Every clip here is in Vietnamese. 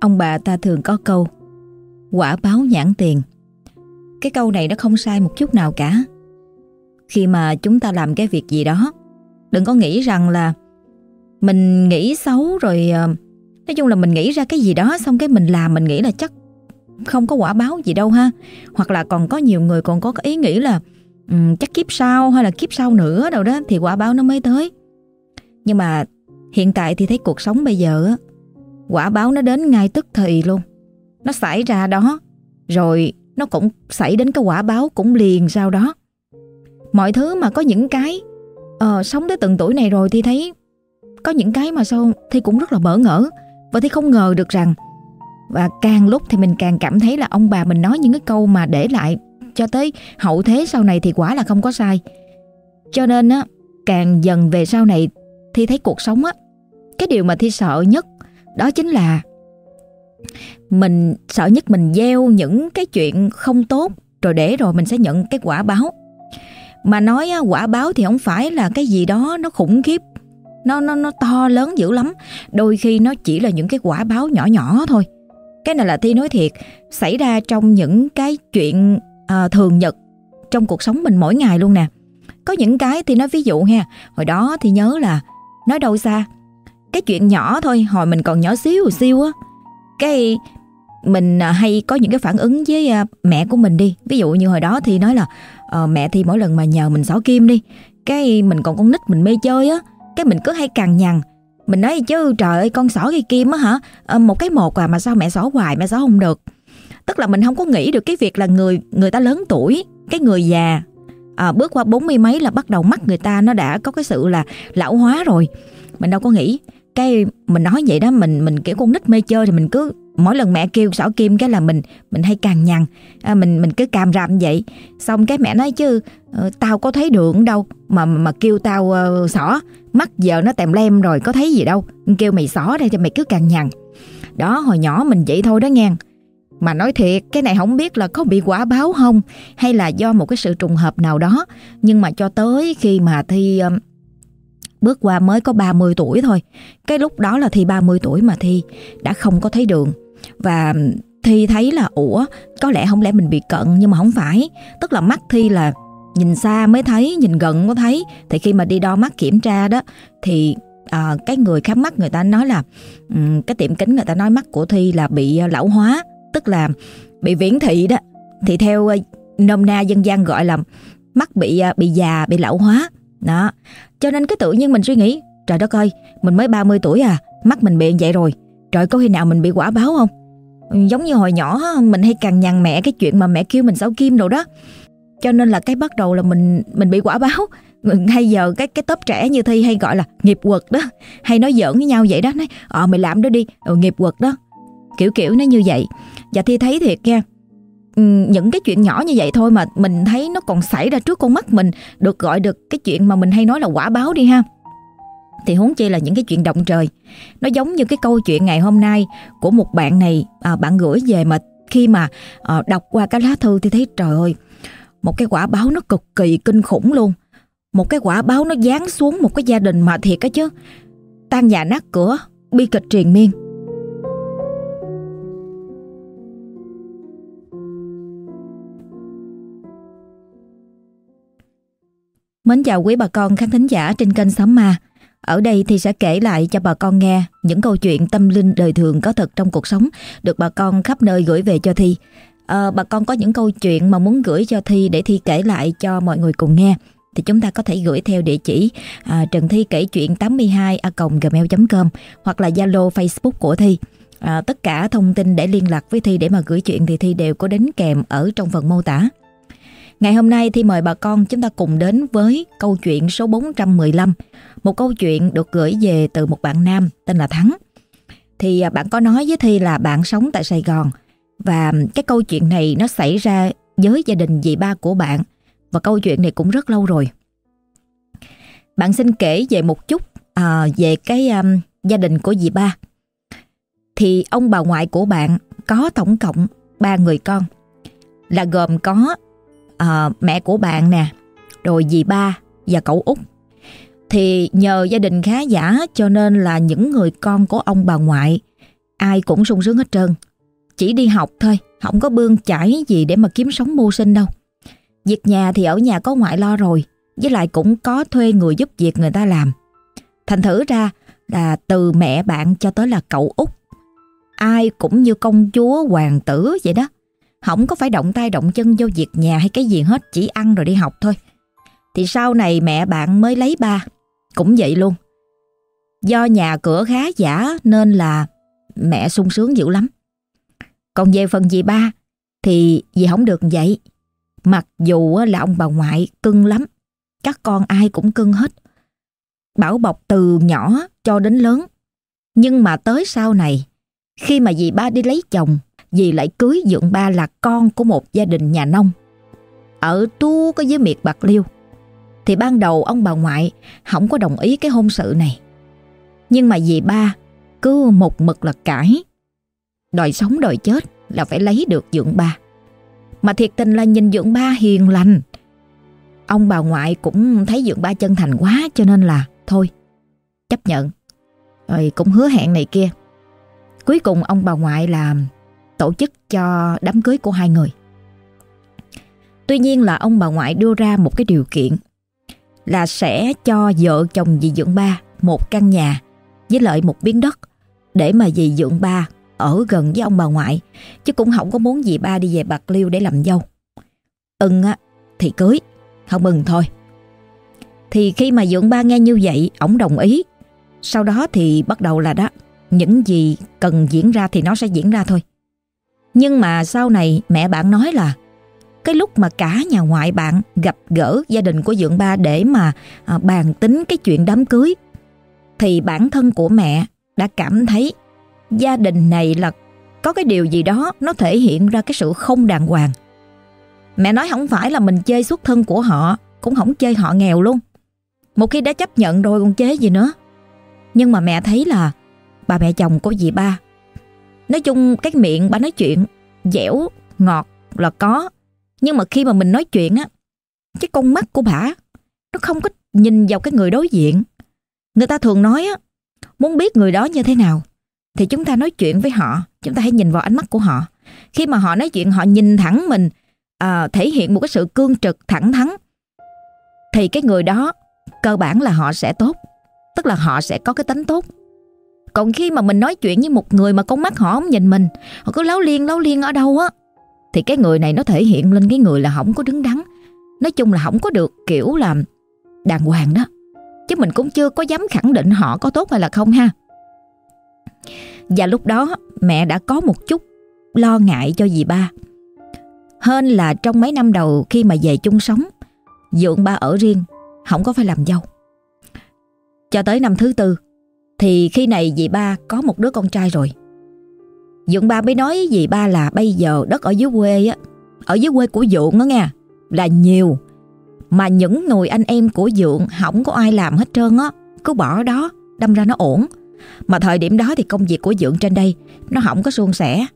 Ông bà ta thường có câu Quả báo nhãn tiền. Cái câu này nó không sai một chút nào cả. Khi mà chúng ta làm cái việc gì đó Đừng có nghĩ rằng là Mình nghĩ xấu rồi ờ, Nói chung là mình nghĩ ra cái gì đó Xong cái mình làm mình nghĩ là chắc Không có quả báo gì đâu ha. Hoặc là còn có nhiều người còn có ý nghĩ là um, Chắc kiếp sau hay là kiếp sau nữa đâu đó Thì quả báo nó mới tới. Nhưng mà hiện tại thì thấy cuộc sống bây giờ á quả báo nó đến ngay tức thì luôn. Nó xảy ra đó, rồi nó cũng xảy đến cái quả báo cũng liền sau đó. Mọi thứ mà có những cái Ờ sống tới từng tuổi này rồi thì thấy có những cái mà sao thì cũng rất là bỡ ngỡ và thì không ngờ được rằng và càng lúc thì mình càng cảm thấy là ông bà mình nói những cái câu mà để lại cho tới hậu thế sau này thì quả là không có sai. Cho nên á, càng dần về sau này thì thấy cuộc sống á, cái điều mà Thi sợ nhất đó chính là mình sợ nhất mình gieo những cái chuyện không tốt rồi để rồi mình sẽ nhận cái quả báo. Mà nói quả báo thì không phải là cái gì đó nó khủng khiếp, nó nó nó to lớn dữ lắm. Đôi khi nó chỉ là những cái quả báo nhỏ nhỏ thôi. Cái này là Thi nói thiệt, xảy ra trong những cái chuyện à, thường nhật trong cuộc sống mình mỗi ngày luôn nè. Có những cái thì nói ví dụ ha, hồi đó thì nhớ là nói đâu xa cái chuyện nhỏ thôi hồi mình còn nhỏ xíu xíu á. Cái mình à, hay có những cái phản ứng với à, mẹ của mình đi. Ví dụ như hồi đó thì nói là ờ, mẹ thì mỗi lần mà nhờ mình xỏ kim đi cái mình còn con nít mình mê chơi á cái mình cứ hay cằn nhằn. Mình nói chứ trời ơi con xỏ cây kim á hả? À, một cái một à mà sao mẹ xỏ hoài mẹ xỏ không được. Tức là mình không có nghĩ được cái việc là người người ta lớn tuổi cái người già à, bước qua bốn mươi mấy là bắt đầu mắt người ta nó đã có cái sự là lão hóa rồi. Mình đâu có nghĩ cái mình nói vậy đó mình mình kiểu con nít mê chơi thì mình cứ mỗi lần mẹ kêu xỏ kim cái là mình mình hay càng nhằn. À, mình mình cứ càm ràm vậy. Xong cái mẹ nói chứ ờ, tao có thấy đường đâu mà mà kêu tao ờ, uh, xỏ mắt giờ nó tèm lem rồi có thấy gì đâu. Kêu mày xỏ đây cho mày cứ càng nhằn. Đó hồi nhỏ mình vậy thôi đó nghe. Mà nói thiệt cái này không biết là có bị quả báo không hay là do một cái sự trùng hợp nào đó. Nhưng mà cho tới khi mà thi uh, bước qua mới có 30 tuổi thôi. Cái lúc đó là Thi 30 tuổi mà Thi đã không có thấy đường. Và Thi thấy là ủa có lẽ không lẽ mình bị cận nhưng mà không phải. Tức là mắt Thi là nhìn xa mới thấy, nhìn gần mới thấy. Thì khi mà đi đo mắt kiểm tra đó thì à, cái người khám mắt người ta nói là um, cái tiệm kính người ta nói mắt của Thi là bị à, lão hóa. Tức là bị viễn thị đó. Thì theo à, nôm na dân gian gọi là mắt bị à, bị già, bị lão hóa. Đó, cho nên cái tự nhiên mình suy nghĩ Trời đất ơi, mình mới 30 tuổi à Mắt mình bị vậy rồi. Trời có khi nào mình bị quả báo không? Giống như hồi nhỏ mình hay cằn nhằn mẹ Cái chuyện mà mẹ kêu mình xấu kim đồ đó. Cho nên là cái bắt đầu là mình mình bị quả báo. Hay giờ cái cái tớp trẻ như thi hay gọi là nghiệp quật đó hay nói giỡn với nhau vậy đó nói ờ mày làm đó đi. Ừ, nghiệp quật đó. Kiểu kiểu nó như vậy. Và thi thấy thiệt nha Ừ, những cái chuyện nhỏ như vậy thôi mà mình thấy nó còn xảy ra trước con mắt mình được gọi được cái chuyện mà mình hay nói là quả báo đi ha. Thì huống chi là những cái chuyện động trời. Nó giống như cái câu chuyện ngày hôm nay của một bạn này à, bạn gửi về mà khi mà à, đọc qua cái lá thư thì thấy trời ơi một cái quả báo nó cực kỳ kinh khủng luôn. Một cái quả báo nó giáng xuống một cái gia đình mà thiệt á chứ. Tan nhà nát cửa bi kịch triền miên. Mến chào quý bà con khán thính giả trên kênh Sóng Ma. Ở đây thì sẽ kể lại cho bà con nghe những câu chuyện tâm linh đời thường có thật trong cuộc sống được bà con khắp nơi gửi về cho Thi. À, bà con có những câu chuyện mà muốn gửi cho Thi để Thi kể lại cho mọi người cùng nghe thì chúng ta có thể gửi theo địa chỉ à, Trần Thi kể chuyện 82 a gmail.com hoặc là Zalo Facebook của Thi. À, tất cả thông tin để liên lạc với Thi để mà gửi chuyện thì Thi đều có đến kèm ở trong phần mô tả. Ngày hôm nay thì mời bà con chúng ta cùng đến với câu chuyện số 415. Một câu chuyện được gửi về từ một bạn nam tên là Thắng. Thì à, bạn có nói với Thi là bạn sống tại Sài Gòn và cái câu chuyện này nó xảy ra với gia đình dì ba của bạn và câu chuyện này cũng rất lâu rồi. Bạn xin kể về một chút à, về cái um, gia đình của dì ba. Thì ông bà ngoại của bạn có tổng cộng ba người con là gồm có uh, mẹ của bạn nè, rồi dì ba và cậu út. Thì nhờ gia đình khá giả cho nên là những người con của ông bà ngoại Ai cũng sung sướng hết trơn. Chỉ đi học thôi, không có bươn chải gì để mà kiếm sống mưu sinh đâu. Việc nhà thì ở nhà có ngoại lo rồi, với lại cũng có thuê người giúp việc người ta làm. Thành thử ra là từ mẹ bạn cho tới là cậu út ai cũng như công chúa hoàng tử vậy đó. Không có phải động tay động chân vô việc nhà hay cái gì hết, chỉ ăn rồi đi học thôi. Thì sau này mẹ bạn mới lấy ba, cũng vậy luôn. Do nhà cửa khá giả nên là mẹ sung sướng dữ lắm. Còn về phần dì ba thì dì không được vậy. Mặc dù là ông bà ngoại cưng lắm, các con ai cũng cưng hết. Bảo bọc từ nhỏ cho đến lớn. Nhưng mà tới sau này, khi mà dì ba đi lấy chồng, dì lại cưới dượng ba là con của một gia đình nhà nông. Ở tu có dưới miệt Bạc Liêu. Thì ban đầu ông bà ngoại không có đồng ý cái hôn sự này. Nhưng mà dì ba cứ một mực là cãi. Đòi sống đòi chết là phải lấy được dượng ba. Mà thiệt tình là nhìn dượng ba hiền lành. Ông bà ngoại cũng thấy dượng ba chân thành quá cho nên là thôi, chấp nhận. Rồi cũng hứa hẹn này kia. Cuối cùng ông bà ngoại là tổ chức cho đám cưới của hai người. Tuy nhiên là ông bà ngoại đưa ra một cái điều kiện là sẽ cho vợ chồng dì dưỡng Ba một căn nhà với lợi một miếng đất để mà dì dưỡng Ba ở gần với ông bà ngoại chứ cũng không có muốn dì ba đi về Bạc Liêu để làm dâu. Ưng á thì cưới, không mừng thôi. Thì khi mà dưỡng Ba nghe như vậy, ổng đồng ý. Sau đó thì bắt đầu là đó, những gì cần diễn ra thì nó sẽ diễn ra thôi. Nhưng mà sau này mẹ bạn nói là cái lúc mà cả nhà ngoại bạn gặp gỡ gia đình của Dượng Ba để mà à, bàn tính cái chuyện đám cưới thì bản thân của mẹ đã cảm thấy gia đình này là có cái điều gì đó nó thể hiện ra cái sự không đàng hoàng. Mẹ nói không phải là mình chơi xuất thân của họ, cũng không chơi họ nghèo luôn. Một khi đã chấp nhận rồi còn chế gì nữa. Nhưng mà mẹ thấy là bà mẹ chồng của dì ba. Nói chung cái miệng bà nói chuyện dẻo, ngọt là có. Nhưng mà khi mà mình nói chuyện á, cái con mắt của bà nó không có nhìn vào cái người đối diện. Người ta thường nói á, muốn biết người đó như thế nào thì chúng ta nói chuyện với họ, chúng ta hãy nhìn vào ánh mắt của họ. Khi mà họ nói chuyện họ nhìn thẳng mình, à, thể hiện một cái sự cương trực, thẳng thắn thì cái người đó cơ bản là họ sẽ tốt. Tức là họ sẽ có cái tính tốt. Còn khi mà mình nói chuyện với một người mà con mắt họ không nhìn mình, họ cứ láo liên láo liên ở đâu á, thì cái người này nó thể hiện lên cái người là không có đứng đắn. Nói chung là không có được kiểu là đàng hoàng đó. Chứ mình cũng chưa có dám khẳng định họ có tốt hay là không ha. Và lúc đó mẹ đã có một chút lo ngại cho dì ba. Hơn là trong mấy năm đầu khi mà về chung sống, dượng ba ở riêng, không có phải làm dâu. Cho tới năm thứ tư, thì khi này dì ba có một đứa con trai rồi. Dượng ba mới nói với dì ba là bây giờ đất ở dưới quê á, ở dưới quê của Dượng đó nha, là nhiều. Mà những người anh em của Dượng không có ai làm hết trơn á, cứ bỏ đó, đâm ra nó ổn. Mà thời điểm đó thì công việc của Dượng trên đây nó không có suôn sẻ.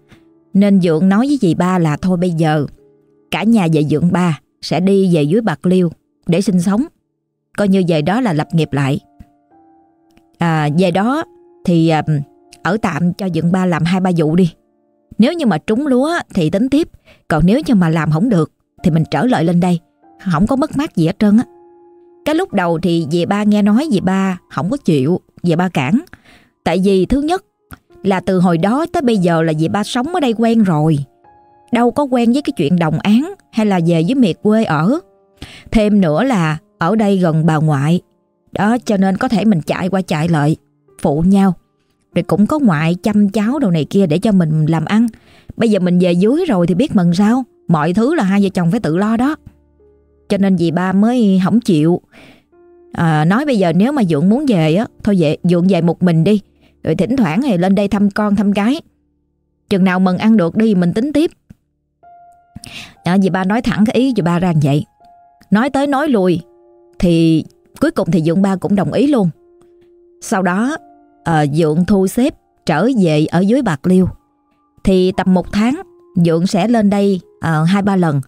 Nên Dượng nói với dì ba là thôi bây giờ cả nhà về Dượng ba sẽ đi về dưới Bạc Liêu để sinh sống. Coi như về đó là lập nghiệp lại. À, về đó thì à, ở tạm cho dựng ba làm hai ba vụ đi. Nếu như mà trúng lúa thì tính tiếp. Còn nếu như mà làm không được thì mình trở lại lên đây. Không có mất mát gì hết trơn á. Cái lúc đầu thì dì ba nghe nói dì ba không có chịu, dì ba cản. Tại vì thứ nhất là từ hồi đó tới bây giờ là dì ba sống ở đây quen rồi. Đâu có quen với cái chuyện đồng án hay là về với miệt quê ở. Thêm nữa là ở đây gần bà ngoại. Đó cho nên có thể mình chạy qua chạy lại, phụ nhau. Rồi cũng có ngoại chăm cháu đồ này kia để cho mình làm ăn. Bây giờ mình về dưới rồi thì biết mừng sao. Mọi thứ là hai vợ chồng phải tự lo đó. Cho nên dì ba mới không chịu. À, nói bây giờ nếu mà Dượng muốn về á, thôi vậy Dượng về một mình đi. Rồi thỉnh thoảng thì lên đây thăm con thăm gái. Chừng nào mừng ăn được đi mình tính tiếp. À, dì ba nói thẳng cái ý dì ba ra vậy. Nói tới nói lui thì cuối cùng thì Dượng ba cũng đồng ý luôn. Sau đó à, Dượng thu xếp trở về ở dưới Bạc Liêu. Thì tầm một tháng Dượng sẽ lên đây à, hai ba lần.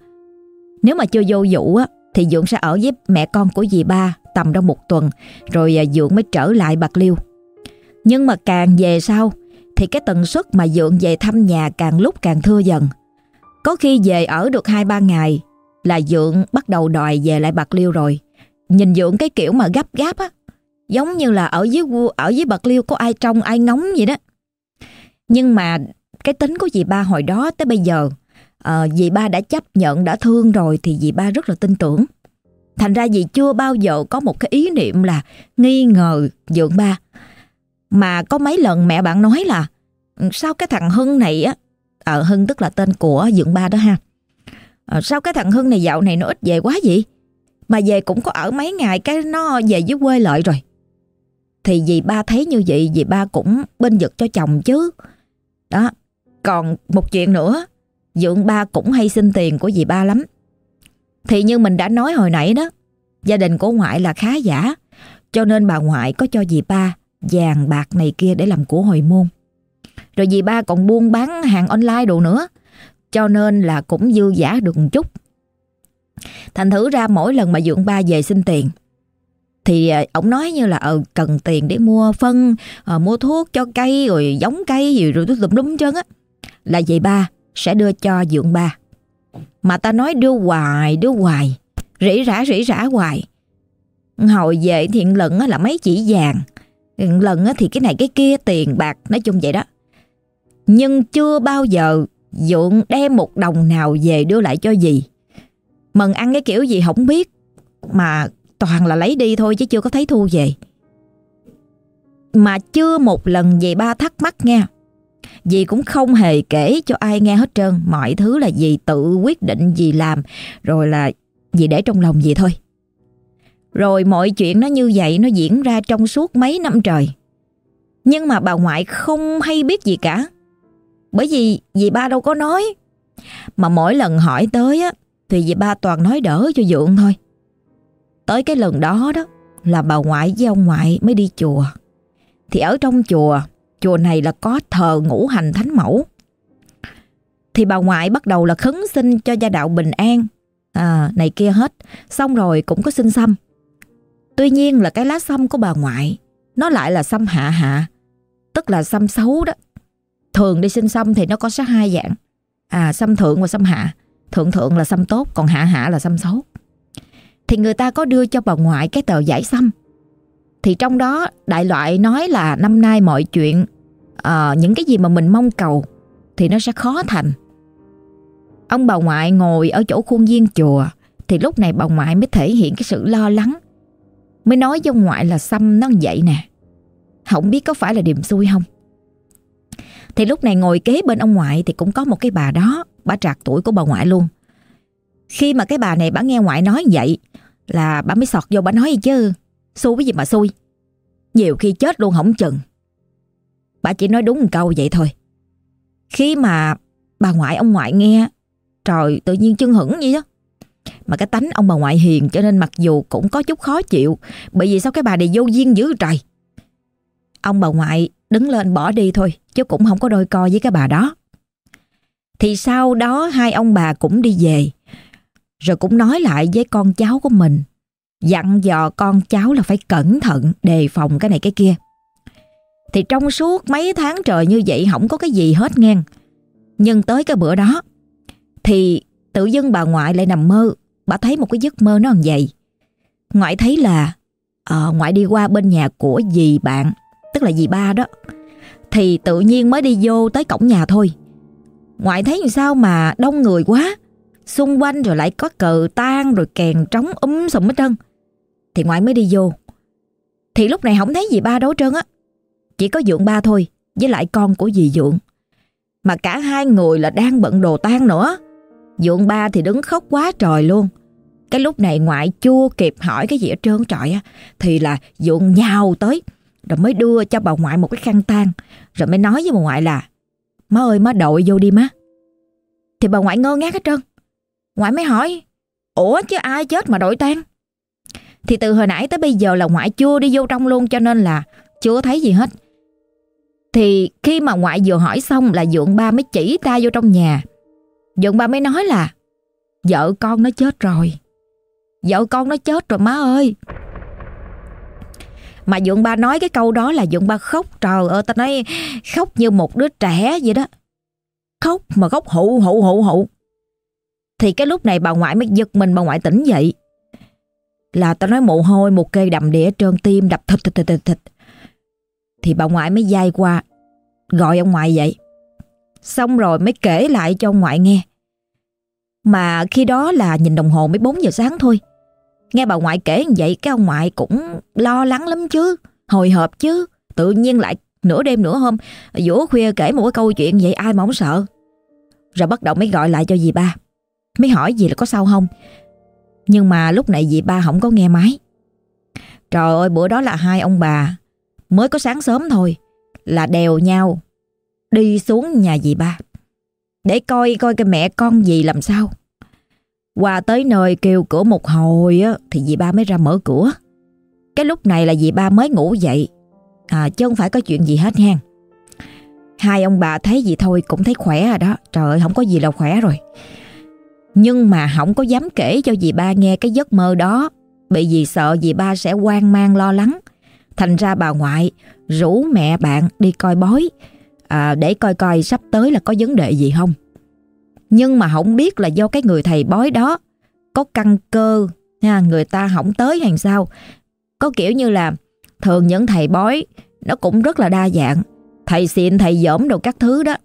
Nếu mà chưa vô vụ á, thì Dượng sẽ ở với mẹ con của dì ba tầm trong một tuần rồi à, Dượng mới trở lại Bạc Liêu. Nhưng mà càng về sau thì cái tần suất mà dượng về thăm nhà càng lúc càng thưa dần. Có khi về ở được 2-3 ngày là dượng bắt đầu đòi về lại Bạc Liêu rồi. Nhìn dưỡng cái kiểu mà gấp gáp á, giống như là ở dưới ở dưới Bạc Liêu có ai trông ai ngóng vậy đó. Nhưng mà cái tính của dì ba hồi đó tới bây giờ, à, dì ba đã chấp nhận, đã thương rồi thì dì ba rất là tin tưởng. Thành ra dì chưa bao giờ có một cái ý niệm là nghi ngờ dượng ba. Mà có mấy lần mẹ bạn nói là ừ, sao cái thằng Hưng này á, ờ Hưng tức là tên của dượng ba đó ha. À, sao cái thằng Hưng này dạo này nó ít về quá vậy? Mà về cũng có ở mấy ngày cái nó về dưới quê lợi rồi. Thì dì ba thấy như vậy dì ba cũng bên vực cho chồng chứ. Đó, còn một chuyện nữa, dượng ba cũng hay xin tiền của dì ba lắm. Thì như mình đã nói hồi nãy đó, gia đình của ngoại là khá giả, cho nên bà ngoại có cho dì ba vàng bạc này kia để làm của hồi môn. Rồi dì ba còn buôn bán hàng online đồ nữa, cho nên là cũng dư giả được một chút. Thành thử ra mỗi lần mà dượng ba về xin tiền, thì ờ, ổng ông nói như là ờ cần tiền để mua phân, à, mua thuốc cho cây rồi giống cây gì rồi tùm lum chân á. Là vậy ba sẽ đưa cho dượng ba. Mà ta nói đưa hoài, đưa hoài, rỉ rả rỉ rả hoài. Hồi về thiện lần là mấy chỉ vàng, lần thì cái này cái kia tiền bạc, nói chung vậy đó. Nhưng chưa bao giờ Dượng đem một đồng nào về đưa lại cho gì. Mần ăn cái kiểu gì không biết, mà toàn là lấy đi thôi chứ chưa có thấy thu về. Mà chưa một lần về ba thắc mắc nghe, Dì cũng không hề kể cho ai nghe hết trơn. Mọi thứ là dì tự quyết định dì làm Rồi là dì để trong lòng dì thôi. Rồi mọi chuyện nó như vậy Nó diễn ra trong suốt mấy năm trời. Nhưng mà bà ngoại không hay biết gì cả. Bởi vì dì ba đâu có nói. Mà mỗi lần hỏi tới á thì dì ba toàn nói đỡ cho dượng thôi Tới cái lần đó đó Là bà ngoại với ông ngoại mới đi chùa Thì ở trong chùa chùa này là có thờ ngũ hành thánh mẫu. Thì bà ngoại bắt đầu là khấn xin cho gia đạo bình an, à, này kia hết, xong rồi cũng có xin xăm. Tuy nhiên là cái lá xăm của bà ngoại, nó lại là xăm hạ hạ, tức là xăm xấu đó. Thường đi xin xăm thì nó có số hai dạng, à xăm thượng và xăm hạ. Thượng thượng là xăm tốt, còn hạ hạ là xăm xấu. Thì người ta có đưa cho bà ngoại cái tờ giải xăm. Thì trong đó đại loại nói là năm nay mọi chuyện à, những cái gì mà mình mong cầu thì nó sẽ khó thành. Ông bà ngoại ngồi ở chỗ khuôn viên chùa thì lúc này bà ngoại mới thể hiện cái sự lo lắng. Mới nói với ông ngoại là xăm nó vậy nè. Không biết có phải là điềm xui không? Thì lúc này ngồi kế bên ông ngoại thì cũng có một cái bà đó, bà trạc tuổi của bà ngoại luôn. Khi mà cái bà này bà nghe ngoại nói vậy là bà mới sọt vô bà nói gì chứ, xui cái gì mà xui. Nhiều khi chết luôn không chừng. Bà chỉ nói đúng một câu vậy thôi. Khi mà bà ngoại ông ngoại nghe, trời tự nhiên chân hững vậy đó. Mà cái tánh ông bà ngoại hiền cho nên mặc dù cũng có chút khó chịu bởi vì sao cái bà này vô duyên dữ trời. Ông bà ngoại đứng lên bỏ đi thôi chứ cũng không có đôi co với cái bà đó. Thì sau đó hai ông bà cũng đi về rồi cũng nói lại với con cháu của mình dặn dò con cháu là phải cẩn thận đề phòng cái này cái kia. Thì trong suốt mấy tháng trời như vậy không có cái gì hết nghe, Nhưng tới cái bữa đó thì tự dưng bà ngoại lại nằm mơ. Bà thấy một cái giấc mơ nó làm vậy. Ngoại thấy là à, ngoại đi qua bên nhà của dì bạn, tức là dì ba đó. Thì tự nhiên mới đi vô tới cổng nhà thôi. Ngoại thấy làm sao mà đông người quá. Xung quanh rồi lại có cờ tan rồi kèn trống ấm sùm hết trơn. Thì ngoại mới đi vô. Thì lúc này không thấy gì ba đâu trơn á. Chỉ có Dượng ba thôi, Với lại con của dì Dượng Mà cả hai người là đang bận đồ tan nữa Dượng ba thì đứng khóc quá trời luôn Cái lúc này ngoại chưa kịp hỏi cái gì ở trơn trọi á Thì là Dượng nhào tới, Rồi mới đưa cho bà ngoại một cái khăn tan Rồi mới nói với bà ngoại là Má ơi, má đội vô đi má Thì bà ngoại ngơ ngác hết trơn Ngoại mới hỏi, Ủa chứ ai chết mà đội tan Thì từ hồi nãy tới bây giờ là ngoại chưa đi vô trong luôn, Cho nên là chưa thấy gì hết thì khi mà ngoại vừa hỏi xong là dượng ba mới chỉ ta vô trong nhà. Dượng ba mới nói là, vợ con nó chết rồi. Vợ con nó chết rồi, má ơi. Mà Dượng ba nói cái câu đó là Dượng ba khóc. Trời ơi ta nói khóc như một đứa trẻ vậy đó. Khóc mà khóc hụ hụ hụ hụ. Thì cái lúc này bà ngoại mới giật mình, bà ngoại tỉnh dậy. Là ta nói mồ hôi một cây đầm đĩa trơn, tim đập thịt thịt thịt thịt thịt. Thì bà ngoại mới dai qua, Gọi ông ngoại dậy. Xong rồi mới kể lại cho ông ngoại nghe. Mà khi đó là nhìn đồng hồ mới 4 giờ sáng thôi. Nghe bà ngoại kể như vậy cái ông ngoại cũng lo lắng lắm chứ, hồi hộp chứ. Tự nhiên lại nửa đêm nửa hôm, giữa khuya kể một cái câu chuyện vậy ai mà không sợ. Rồi bắt đầu mới gọi lại cho dì ba. Mới hỏi gì là có sao không. Nhưng mà lúc này dì ba không có nghe máy. Trời ơi bữa đó là hai ông bà mới có sáng sớm thôi là đèo nhau đi xuống nhà dì ba để coi coi cái mẹ con gì làm sao. Qua tới nơi kêu cửa một hồi á, thì dì ba mới ra mở cửa. Cái lúc này là dì ba mới ngủ dậy. À, chứ không phải có chuyện gì hết hen Hai ông bà thấy gì thôi cũng thấy khỏe rồi đó. Trời ơi, không có gì là khỏe rồi. Nhưng mà không có dám kể cho dì ba nghe cái giấc mơ đó. Bị dì sợ dì ba sẽ hoang mang lo lắng. Thành ra bà ngoại rủ mẹ bạn đi coi bói à, để coi coi sắp tới là có vấn đề gì không. Nhưng mà không biết là do cái người thầy bói đó có căn cơ, người ta không tới hay sao. Có kiểu như là thường những thầy bói nó cũng rất là đa dạng. Thầy xịn, thầy dởm đồ các thứ đó.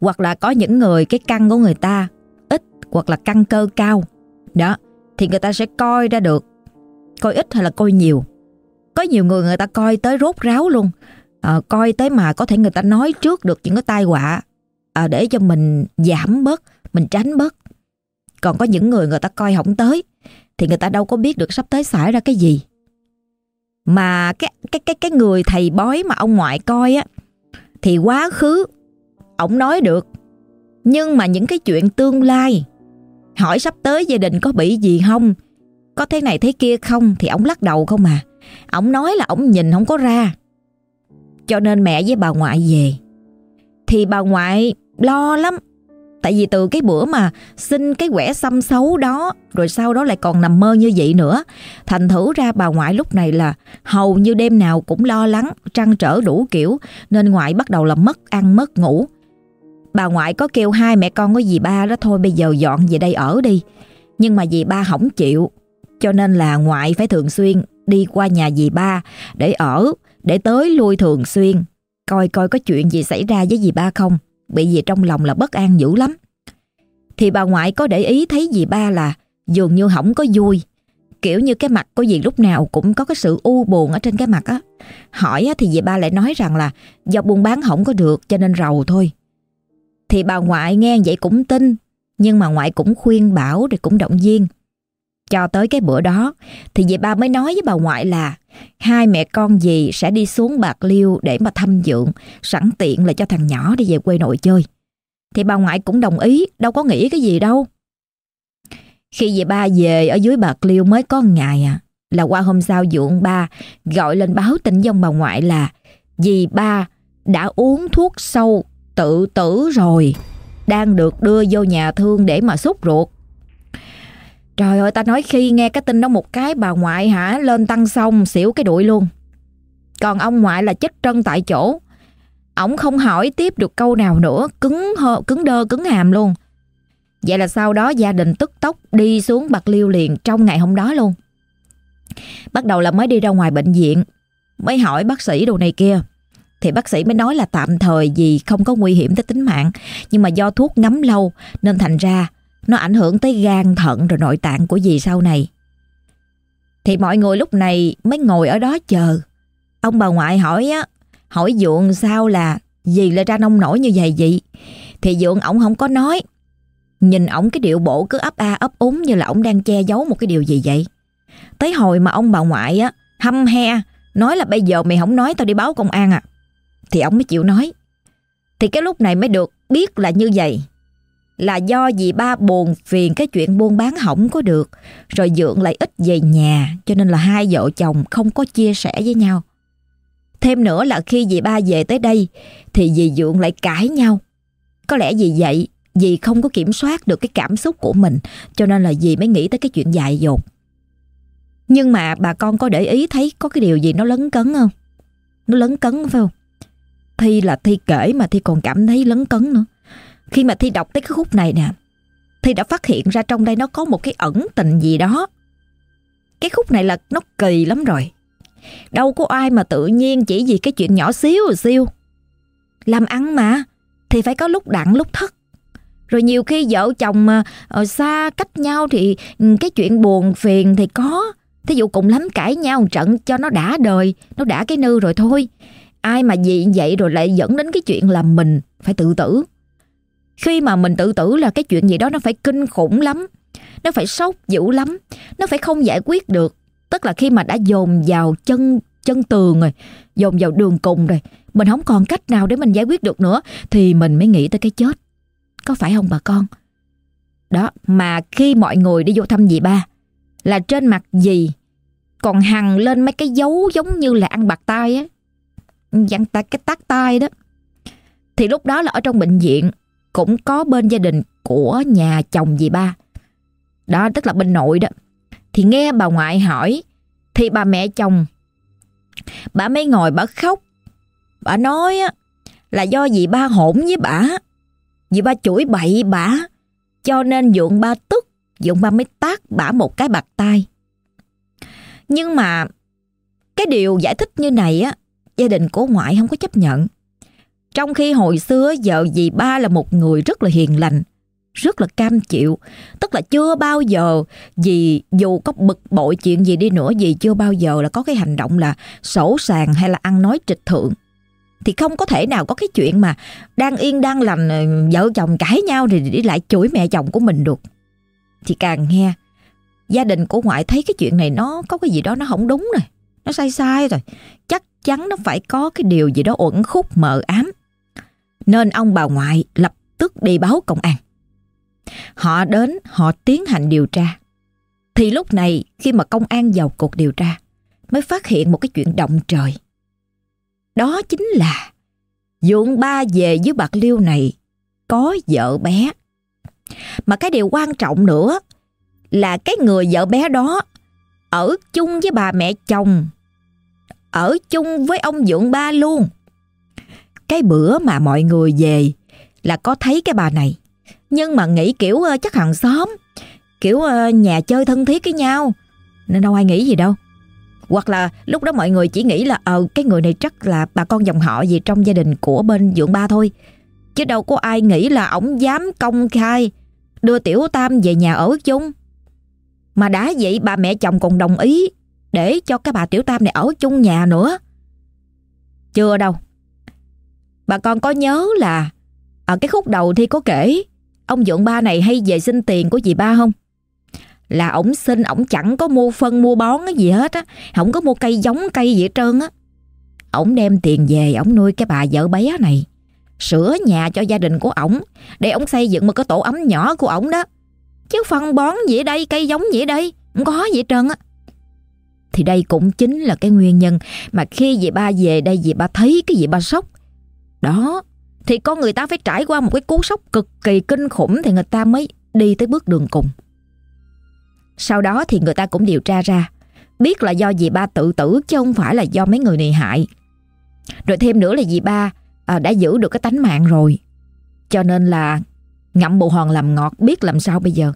Hoặc là có những người cái căn của người ta ít hoặc là căn cơ cao. Đó, thì người ta sẽ coi ra được coi ít hay là coi nhiều. Có nhiều người người ta coi tới rốt ráo luôn. À, coi tới mà có thể người ta nói trước được những cái tai họa à, để cho mình giảm bớt, mình tránh bớt. Còn có những người người ta coi không tới thì người ta đâu có biết được sắp tới xảy ra cái gì. Mà cái cái cái cái người thầy bói mà ông ngoại coi á thì quá khứ ổng nói được. Nhưng mà những cái chuyện tương lai hỏi sắp tới gia đình có bị gì không, có thế này thế kia không thì ổng lắc đầu không à. Ổng nói là ổng nhìn không có ra. Cho nên mẹ với bà ngoại về thì bà ngoại lo lắm. Tại vì từ cái bữa mà xin cái quẻ xăm xấu đó rồi sau đó lại còn nằm mơ như vậy nữa. Thành thử ra bà ngoại lúc này là hầu như đêm nào cũng lo lắng, trăn trở đủ kiểu nên ngoại bắt đầu là mất ăn mất ngủ. Bà ngoại có kêu hai mẹ con có dì ba đó thôi bây giờ dọn về đây ở đi. Nhưng mà dì ba không chịu cho nên là ngoại phải thường xuyên đi qua nhà dì ba để ở, để tới lui thường xuyên coi coi có chuyện gì xảy ra với dì ba không, bị dì trong lòng là bất an dữ lắm. Thì bà ngoại có để ý thấy dì ba là dường như không có vui, kiểu như cái mặt của dì lúc nào cũng có cái sự u buồn ở trên cái mặt á. Hỏi á, thì dì ba lại nói rằng là do buôn bán không có được cho nên rầu thôi. Thì bà ngoại nghe vậy cũng tin, nhưng mà ngoại cũng khuyên bảo rồi cũng động viên. Cho tới cái bữa đó thì dì ba mới nói với bà ngoại là hai mẹ con dì sẽ đi xuống Bạc Liêu để mà thăm dưỡng, sẵn tiện là cho thằng nhỏ đi về quê nội chơi. Thì bà ngoại cũng đồng ý, đâu có nghĩ cái gì đâu. Khi dì ba về ở dưới Bạc Liêu mới có ngày à, là qua hôm sau dưỡng ba gọi lên báo tin với bà ngoại là dì ba đã uống thuốc sâu tự tử rồi, đang được đưa vô nhà thương để mà xúc ruột. Trời ơi ta nói khi nghe cái tin đó một cái bà ngoại hả lên tăng xong xỉu cái đuổi luôn. Còn ông ngoại là chết trân tại chỗ. Ông không hỏi tiếp được câu nào nữa, cứng hơ, cứng đơ cứng hàm luôn. Vậy là sau đó gia đình tức tốc đi xuống Bạc Liêu liền trong ngày hôm đó luôn. Bắt đầu là mới đi ra ngoài bệnh viện, mới hỏi bác sĩ đồ này kia. Thì bác sĩ mới nói là tạm thời gì không có nguy hiểm tới tính mạng, nhưng mà do thuốc ngấm lâu nên thành ra nó ảnh hưởng tới gan, thận rồi nội tạng của dì sau này. Thì mọi người lúc này mới ngồi ở đó chờ. Ông bà ngoại hỏi á, hỏi Dượng sao là dì lại ra nông nổi như vậy vậy? Thì Dượng ổng không có nói. Nhìn ổng cái điệu bộ cứ ấp a ấp úng như là ổng đang che giấu một cái điều gì vậy. Tới hồi mà ông bà ngoại á, hâm he, nói là bây giờ mày không nói tao đi báo công an à. Thì ổng mới chịu nói. Thì cái lúc này mới được biết là như vậy là do dì ba buồn phiền cái chuyện buôn bán hỏng có được, rồi Dượng lại ít về nhà, cho nên là hai vợ chồng không có chia sẻ với nhau. Thêm nữa là khi dì ba về tới đây, thì dì Dượng lại cãi nhau. Có lẽ vì vậy, dì không có kiểm soát được cái cảm xúc của mình, cho nên là dì mới nghĩ tới cái chuyện dại dột. Nhưng mà bà con có để ý thấy có cái điều gì nó lấn cấn không? Nó lấn cấn phải không? Thi là Thi kể mà Thi còn cảm thấy lấn cấn nữa. Khi mà Thi đọc tới cái khúc này nè, Thi đã phát hiện ra trong đây nó có một cái ẩn tình gì đó. Cái khúc này là nó kỳ lắm rồi. Đâu có ai mà tự nhiên chỉ vì cái chuyện nhỏ xíu rồi siêu. Làm ăn mà, thì phải có lúc đặng lúc thất. Rồi nhiều khi vợ chồng mà ờ, xa cách nhau thì ừ, cái chuyện buồn phiền thì có. Thí dụ cùng lắm cãi nhau một trận cho nó đã đời, nó đã cái nư rồi thôi. Ai mà gì vậy rồi lại dẫn đến cái chuyện là mình phải tự tử. Khi mà mình tự tử là cái chuyện gì đó nó phải kinh khủng lắm. Nó phải sốc dữ lắm. Nó phải không giải quyết được. Tức là khi mà đã dồn vào chân chân tường rồi, dồn vào đường cùng rồi, mình không còn cách nào để mình giải quyết được nữa thì mình mới nghĩ tới cái chết. Có phải không bà con? Đó, mà khi mọi người đi vô thăm dì ba là trên mặt dì còn hằng lên mấy cái dấu giống như là ăn bạc tay á. Dặn ta cái tát tay đó. Thì lúc đó là ở trong bệnh viện cũng có bên gia đình của nhà chồng dì ba. Đó, tức là bên nội đó. Thì nghe bà ngoại hỏi thì bà mẹ chồng bà mới ngồi bà khóc. Bà nói á là do dì ba hỗn với bà. Dì ba chửi bậy bà cho nên dượng ba tức, dượng ba mới tát bà một cái bạc tay. Nhưng mà cái điều giải thích như này á, gia đình của ngoại không có chấp nhận. Trong khi hồi xưa vợ dì ba là một người rất là hiền lành, rất là cam chịu. Tức là chưa bao giờ dì dù có bực bội chuyện gì đi nữa dì chưa bao giờ là có cái hành động là sổ sàng hay là ăn nói trịch thượng. Thì không có thể nào có cái chuyện mà đang yên đang lành ờ, vợ chồng cãi nhau thì đi lại chửi mẹ chồng của mình được. Thì càng nghe gia đình của ngoại thấy cái chuyện này nó có cái gì đó nó không đúng rồi. Nó sai sai rồi. Chắc chắn nó phải có cái điều gì đó uẩn khúc mờ ám. Nên ông bà ngoại lập tức đi báo công an. Họ đến, họ tiến hành điều tra. Thì lúc này khi mà công an vào cuộc điều tra mới phát hiện một cái chuyện động trời. Đó chính là Dượng ba về với bạc liêu này có vợ bé. Mà cái điều quan trọng nữa là cái người vợ bé đó ở chung với bà mẹ chồng, ở chung với ông Dượng ba luôn. Cái bữa mà mọi người về là có thấy cái bà này, nhưng mà nghĩ kiểu chắc hàng xóm, kiểu nhà chơi thân thiết với nhau, nên đâu ai nghĩ gì đâu. Hoặc là lúc đó mọi người chỉ nghĩ là ờ cái người này chắc là bà con dòng họ gì trong gia đình của bên Dượng ba thôi. Chứ đâu có ai nghĩ là ổng dám công khai đưa Tiểu Tam về nhà ở chung. Mà đã vậy bà mẹ chồng còn đồng ý để cho cái bà Tiểu Tam này ở chung nhà nữa. Chưa đâu. Bà con có nhớ là ở cái khúc đầu thì có kể ông dượng ba này hay về xin tiền của dì ba không? Là ổng xin ổng chẳng có mua phân mua bón cái gì hết á, không có mua cây giống cây gì hết trơn á. Ổng đem tiền về ổng nuôi cái bà vợ bé này, sửa nhà cho gia đình của ổng để ổng xây dựng một cái tổ ấm nhỏ của ổng đó. Chứ phân bón gì ở đây, cây giống gì ở đây, không có gì hết trơn á. Thì đây cũng chính là cái nguyên nhân mà khi dì ba về đây dì ba thấy cái dì ba sốc. Đó, thì con người ta phải trải qua một cái cú sốc cực kỳ kinh khủng thì người ta mới đi tới bước đường cùng. Sau đó thì người ta cũng điều tra ra, biết là do dì ba tự tử chứ không phải là do mấy người này hại. Rồi thêm nữa là dì ba à, đã giữ được cái tánh mạng rồi. Cho nên là ngậm bù hòn làm ngọt biết làm sao bây giờ.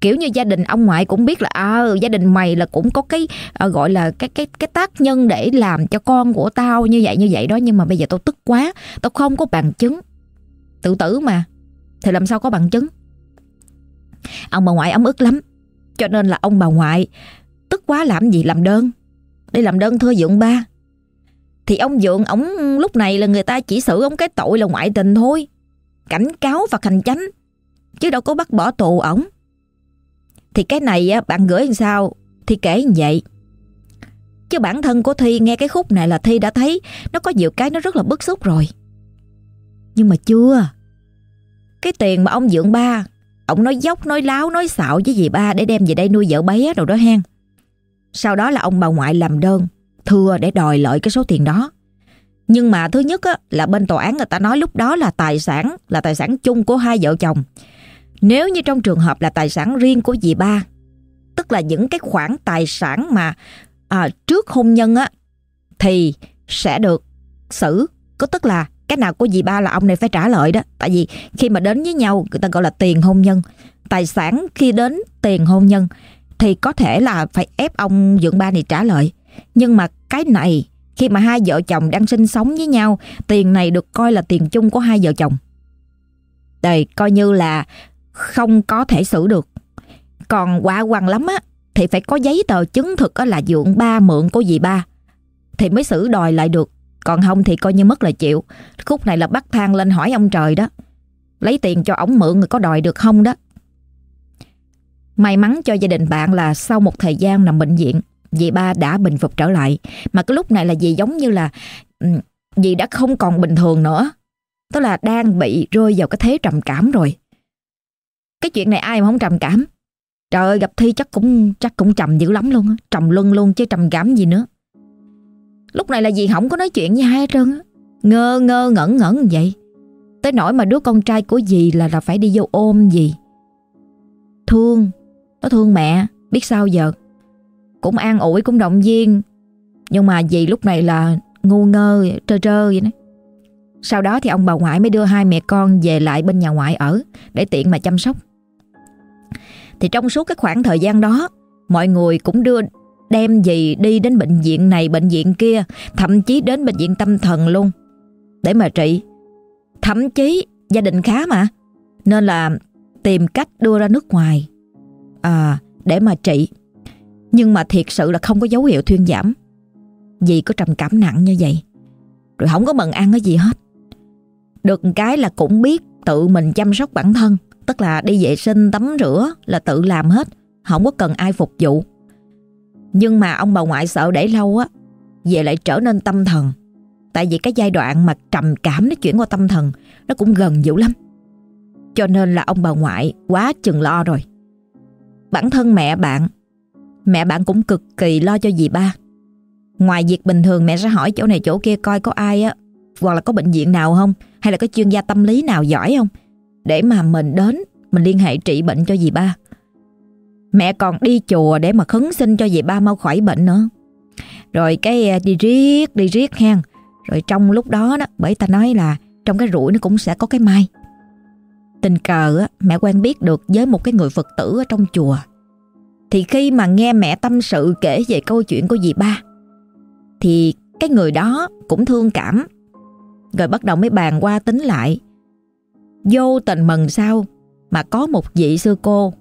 Kiểu như gia đình ông ngoại cũng biết là à, gia đình mày là cũng có cái à, gọi là cái cái cái tác nhân để làm cho con của tao như vậy như vậy đó nhưng mà bây giờ tao tức quá, tao không có bằng chứng. Tự tử mà thì làm sao có bằng chứng? Ông bà ngoại ấm ức lắm cho nên là ông bà ngoại tức quá làm gì làm đơn. đi làm đơn thưa dượng ba. Thì ông dượng ổng lúc này là người ta chỉ xử ông cái tội là ngoại tình thôi. Cảnh cáo và hành chánh. Chứ đâu có bắt bỏ tù ổng. Thì cái này á, bạn gửi làm sao thì kể như vậy. Chứ bản thân của Thi nghe cái khúc này là Thi đã thấy nó có nhiều cái nó rất là bức xúc rồi. Nhưng mà chưa. Cái tiền mà ông dưỡng ba Ông nói dốc, nói láo, nói xạo với dì ba để đem về đây nuôi vợ bé rồi đó hen. Sau đó là ông bà ngoại làm đơn, thưa để đòi lợi cái số tiền đó. Nhưng mà thứ nhất á, là bên tòa án người ta nói lúc đó là tài sản, là tài sản chung của hai vợ chồng. Nếu như trong trường hợp là tài sản riêng của dì ba, tức là những cái khoản tài sản mà à, trước hôn nhân á thì sẽ được xử. Có tức là cái nào của dì ba là ông này phải trả lợi đó. Tại vì khi mà đến với nhau người ta gọi là tiền hôn nhân. Tài sản khi đến tiền hôn nhân thì có thể là phải ép ông dưỡng ba này trả lợi. Nhưng mà cái này khi mà hai vợ chồng đang sinh sống với nhau tiền này được coi là tiền chung của hai vợ chồng. Đây coi như là không có thể xử được. Còn quả quằn lắm á, thì phải có giấy tờ chứng thực á là dượng ba mượn của dì ba, thì mới xử đòi lại được. Còn không thì coi như mất là chịu. Khúc này là bắt thang lên hỏi ông trời đó. Lấy tiền cho ổng mượn người có đòi được không đó? May mắn cho gia đình bạn là sau một thời gian nằm bệnh viện, dì ba đã bình phục trở lại. Mà cái lúc này là dì giống như là dì đã không còn bình thường nữa. Tức là đang bị rơi vào cái thế trầm cảm rồi cái chuyện này ai mà không trầm cảm? Trời ơi, gặp thi chắc cũng chắc cũng trầm dữ lắm luôn á, trầm luân luôn chứ trầm cảm gì nữa. Lúc này là dì không có nói chuyện với hai hết trơn á. Ngơ ngơ, ngẩn ngẩn vậy. Tới nỗi mà đứa con trai của dì là là phải đi vô ôm dì. Thương, nó thương mẹ, biết sao giờ? Cũng an ủi, cũng động viên. Nhưng mà dì lúc này là ngu ngơ, trơ trơ vậy đó. Sau đó thì ông bà ngoại mới đưa hai mẹ con về lại bên nhà ngoại ở để tiện mà chăm sóc thì trong suốt cái khoảng thời gian đó mọi người cũng đưa đem gì đi đến bệnh viện này bệnh viện kia thậm chí đến bệnh viện tâm thần luôn. Để mà trị. Thậm chí gia đình khá mà. Nên là tìm cách đưa ra nước ngoài à, để mà trị. Nhưng mà thiệt sự là không có dấu hiệu thuyên giảm. Dì có trầm cảm nặng như vậy. Rồi không có mần ăn cái gì hết. Được cái là cũng biết tự mình chăm sóc bản thân. Tức là đi vệ sinh, tắm rửa là tự làm hết, Không có cần ai phục vụ. Nhưng mà ông bà ngoại sợ để lâu á, Về lại trở nên tâm thần. Tại vì cái giai đoạn mà trầm cảm nó chuyển qua tâm thần, Nó cũng gần dữ lắm. Cho nên là ông bà ngoại quá chừng lo rồi. Bản thân mẹ bạn Mẹ bạn cũng cực kỳ lo cho dì ba. Ngoài việc bình thường mẹ sẽ hỏi chỗ này chỗ kia coi có ai á, Hoặc là có bệnh viện nào không, Hay là có chuyên gia tâm lý nào giỏi không để mà mình đến Mình liên hệ trị bệnh cho dì ba. Mẹ còn đi chùa để mà khấn xin cho dì ba mau khỏi bệnh nữa. Rồi cái à, đi riết đi riết hen. Rồi trong lúc đó đó Bởi ta nói là trong cái rủi nó cũng sẽ có cái mai. Tình cờ á, mẹ quen biết được với một cái người Phật tử ở trong chùa. Thì khi mà nghe mẹ tâm sự kể về câu chuyện của dì ba Thì cái người đó cũng thương cảm. Rồi bắt đầu mới bàn qua tính lại. Vô tình mần sao Mà có một vị sư cô?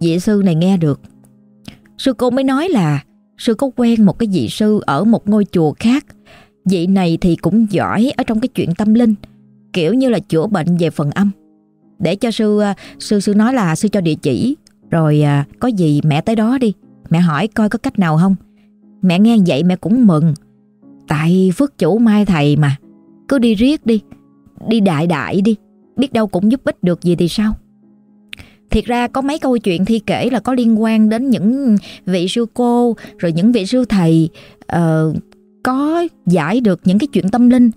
Vị sư này nghe được. Sư cô mới nói là Sư có quen một cái vị sư ở một ngôi chùa khác. Vị này thì cũng giỏi ở trong cái chuyện tâm linh, Kiểu như là chữa bệnh về phần âm. Để cho sư à, sư sư nói là sư cho địa chỉ, rồi à, có gì mẹ tới đó đi. Mẹ hỏi coi có cách nào không? Mẹ nghe vậy mẹ cũng mừng. Tại phước chủ mai thầy mà, Cứ đi riết đi Đi đại đại đi. Biết đâu cũng giúp ích được gì thì sao? Thiệt ra có mấy câu chuyện thi kể là có liên quan đến những vị sư cô Rồi những vị sư thầy uh, Có giải được những cái chuyện tâm linh.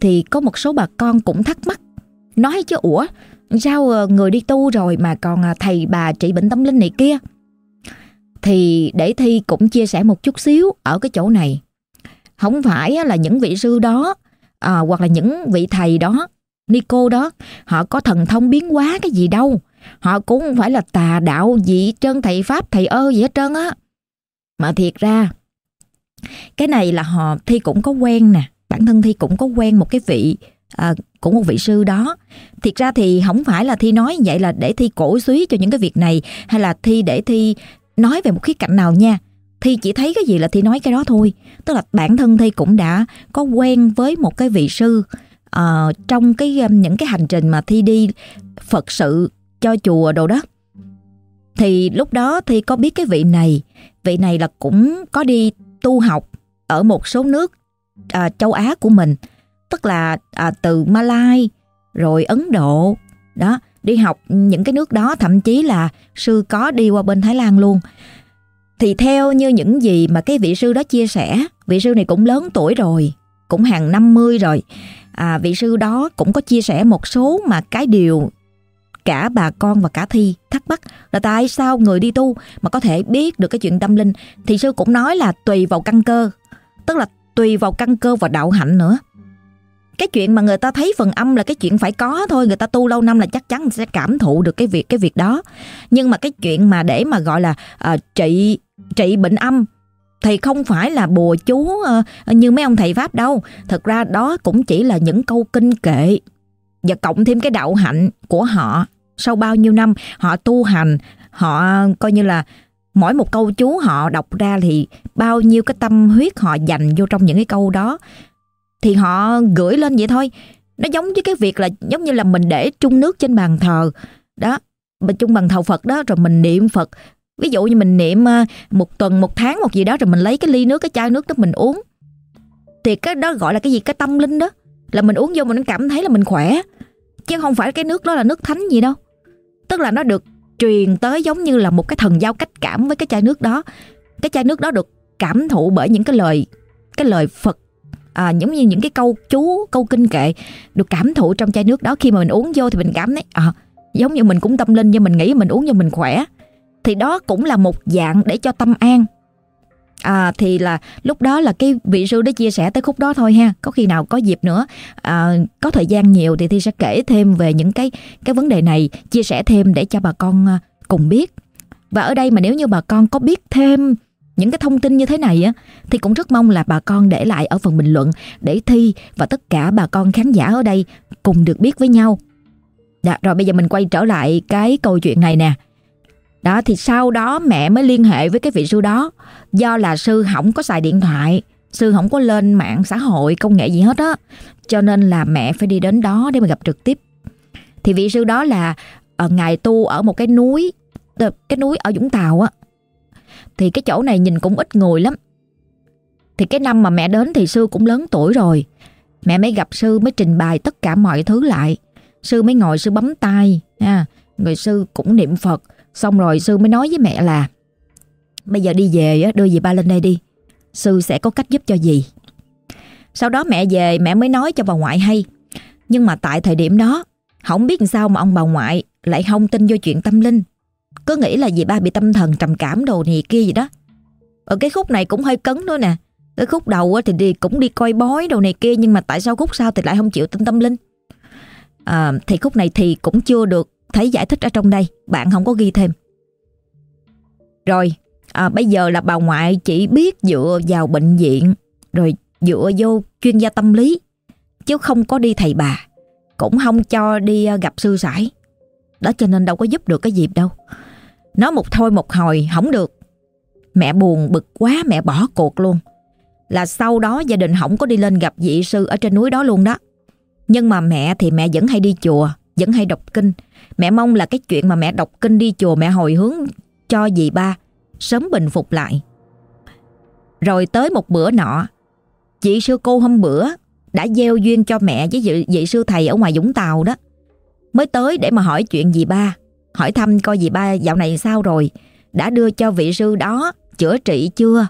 Thì có một số bà con cũng thắc mắc Nói chứ ủa Sao ờ, người đi tu rồi mà còn à, thầy bà trị bệnh tâm linh này kia? Thì để Thi cũng chia sẻ một chút xíu ở cái chỗ này. Không phải là những vị sư đó à, Hoặc là những vị thầy đó Nico đó Họ có thần thông biến hóa cái gì đâu. Họ cũng không phải là tà đạo gì trơn thầy Pháp thầy ơ gì hết trơn á. Mà thiệt ra Cái này là họ Thi cũng có quen nè. Bản thân Thi cũng có quen một cái vị à, của một vị sư đó. Thiệt ra thì không phải là thi nói vậy là để thi cổ suý cho những cái việc này hay là thi để thi nói về một khía cạnh nào nha. Thi chỉ thấy cái gì là thi nói cái đó thôi. Tức là bản thân thi cũng đã có quen với một cái vị sư uh, trong cái um, những cái hành trình mà thi đi phật sự cho chùa đồ đó thì lúc đó thi có biết cái vị này. Vị này là cũng có đi tu học ở một số nước à, châu á của mình tức là à, từ Malai rồi Ấn Độ. Đó đi học những cái nước đó thậm chí là sư có đi qua bên Thái Lan luôn. Thì theo như những gì mà cái vị sư đó chia sẻ vị sư này cũng lớn tuổi rồi cũng hàng 50 rồi à, vị sư đó cũng có chia sẻ một số mà cái điều cả bà con và cả thi thắc mắc là tại sao người đi tu mà có thể biết được cái chuyện tâm linh. Thì sư cũng nói là tùy vào căn cơ tức là tùy vào căn cơ và đạo hạnh nữa. Cái chuyện mà người ta thấy phần âm là cái chuyện phải có thôi người ta tu lâu năm là chắc chắn sẽ cảm thụ được cái việc cái việc đó. Nhưng mà cái chuyện mà để mà gọi là uh, trị trị bệnh âm thì không phải là bùa chú ờ, như mấy ông thầy pháp đâu. Thật ra đó cũng chỉ là những câu kinh kệ và cộng thêm cái đạo hạnh của họ. Sau bao nhiêu năm họ tu hành, họ coi như là mỗi một câu chú họ đọc ra thì bao nhiêu cái tâm huyết họ dành vô trong những cái câu đó. Thì họ gửi lên vậy thôi. Nó giống với cái việc là, giống như là mình để trung nước trên bàn thờ. Đó mình chung bằng thầu Phật đó, rồi mình niệm Phật ví dụ như mình niệm à, một tuần một tháng một gì đó rồi mình lấy cái ly nước cái chai nước đó mình uống. Thì cái đó gọi là cái gì? Cái tâm linh đó. Là mình uống vô mình cảm thấy là mình khỏe. Chứ không phải cái nước đó là nước thánh gì đâu. Tức là nó được truyền tới giống như là một cái thần giao cách cảm với cái chai nước đó. Cái chai nước đó được cảm thụ bởi những cái lời cái lời Phật à, giống như những cái câu chú câu kinh kệ được cảm thụ trong chai nước đó. Khi mà mình uống vô thì mình cảm thấy à, giống như mình cũng tâm linh nhưng mình nghĩ mình uống vô mình khỏe thì đó cũng là một dạng để cho tâm an À, thì là lúc đó là cái vị sư đã chia sẻ tới khúc đó thôi ha có khi nào có dịp nữa à, có thời gian nhiều thì thi sẽ kể thêm về những cái cái vấn đề này chia sẻ thêm để cho bà con à, cùng biết và ở đây mà nếu như bà con có biết thêm những cái thông tin như thế này á thì cũng rất mong là bà con để lại ở phần bình luận để thi và tất cả bà con khán giả ở đây cùng được biết với nhau. Đã, rồi bây giờ mình quay trở lại cái câu chuyện này nè. Đó thì sau đó mẹ mới liên hệ với cái vị sư đó do là sư không có xài điện thoại, sư không có lên mạng xã hội công nghệ gì hết á. Cho nên là mẹ phải đi đến đó để mà gặp trực tiếp. Thì vị sư đó là ở ngài tu ở một cái núi cái núi ở Vũng Tàu á thì cái chỗ này nhìn cũng ít người lắm. Thì cái năm mà mẹ đến thì sư cũng lớn tuổi rồi. Mẹ mới gặp sư mới trình bày tất cả mọi thứ lại. Sư mới ngồi sư bấm tay ha, người sư cũng niệm Phật, xong rồi sư mới nói với mẹ là bây giờ đi về đưa dì ba lên đây đi. Sư sẽ có cách giúp cho dì. Sau đó mẹ về mẹ mới nói cho bà ngoại hay. Nhưng mà tại thời điểm đó, không biết sao mà ông bà ngoại lại không tin vô chuyện tâm linh. Cứ nghĩ là dì ba bị tâm thần trầm cảm đồ này kia gì đó Ở cái khúc này cũng hơi cấn nữa nè Cái khúc đầu thì đi, cũng đi coi bói đồ này kia Nhưng mà tại sao khúc sau thì lại không chịu tin tâm linh à, Thì khúc này thì cũng chưa được thấy giải thích ở trong đây Bạn không có ghi thêm Rồi à, bây giờ là bà ngoại chỉ biết dựa vào bệnh viện Rồi dựa vô chuyên gia tâm lý Chứ không có đi thầy bà Cũng không cho đi à, gặp sư sãi Đó cho nên đâu có giúp được cái gì đâu nó một thôi một hồi không được. Mẹ buồn bực quá mẹ bỏ cuộc luôn. Là sau đó gia đình không có đi lên gặp vị sư ở trên núi đó luôn đó. Nhưng mà mẹ thì mẹ vẫn hay đi chùa, vẫn hay đọc kinh. Mẹ mong là cái chuyện mà mẹ đọc kinh đi chùa mẹ hồi hướng cho dì ba sớm bình phục lại. Rồi tới một bữa nọ, chị sư cô hôm bữa đã gieo duyên cho mẹ với vị, vị sư thầy ở ngoài Vũng Tàu đó. Mới tới để mà hỏi chuyện dì ba hỏi thăm coi dì ba dạo này sao rồi, đã đưa cho vị sư đó chữa trị chưa?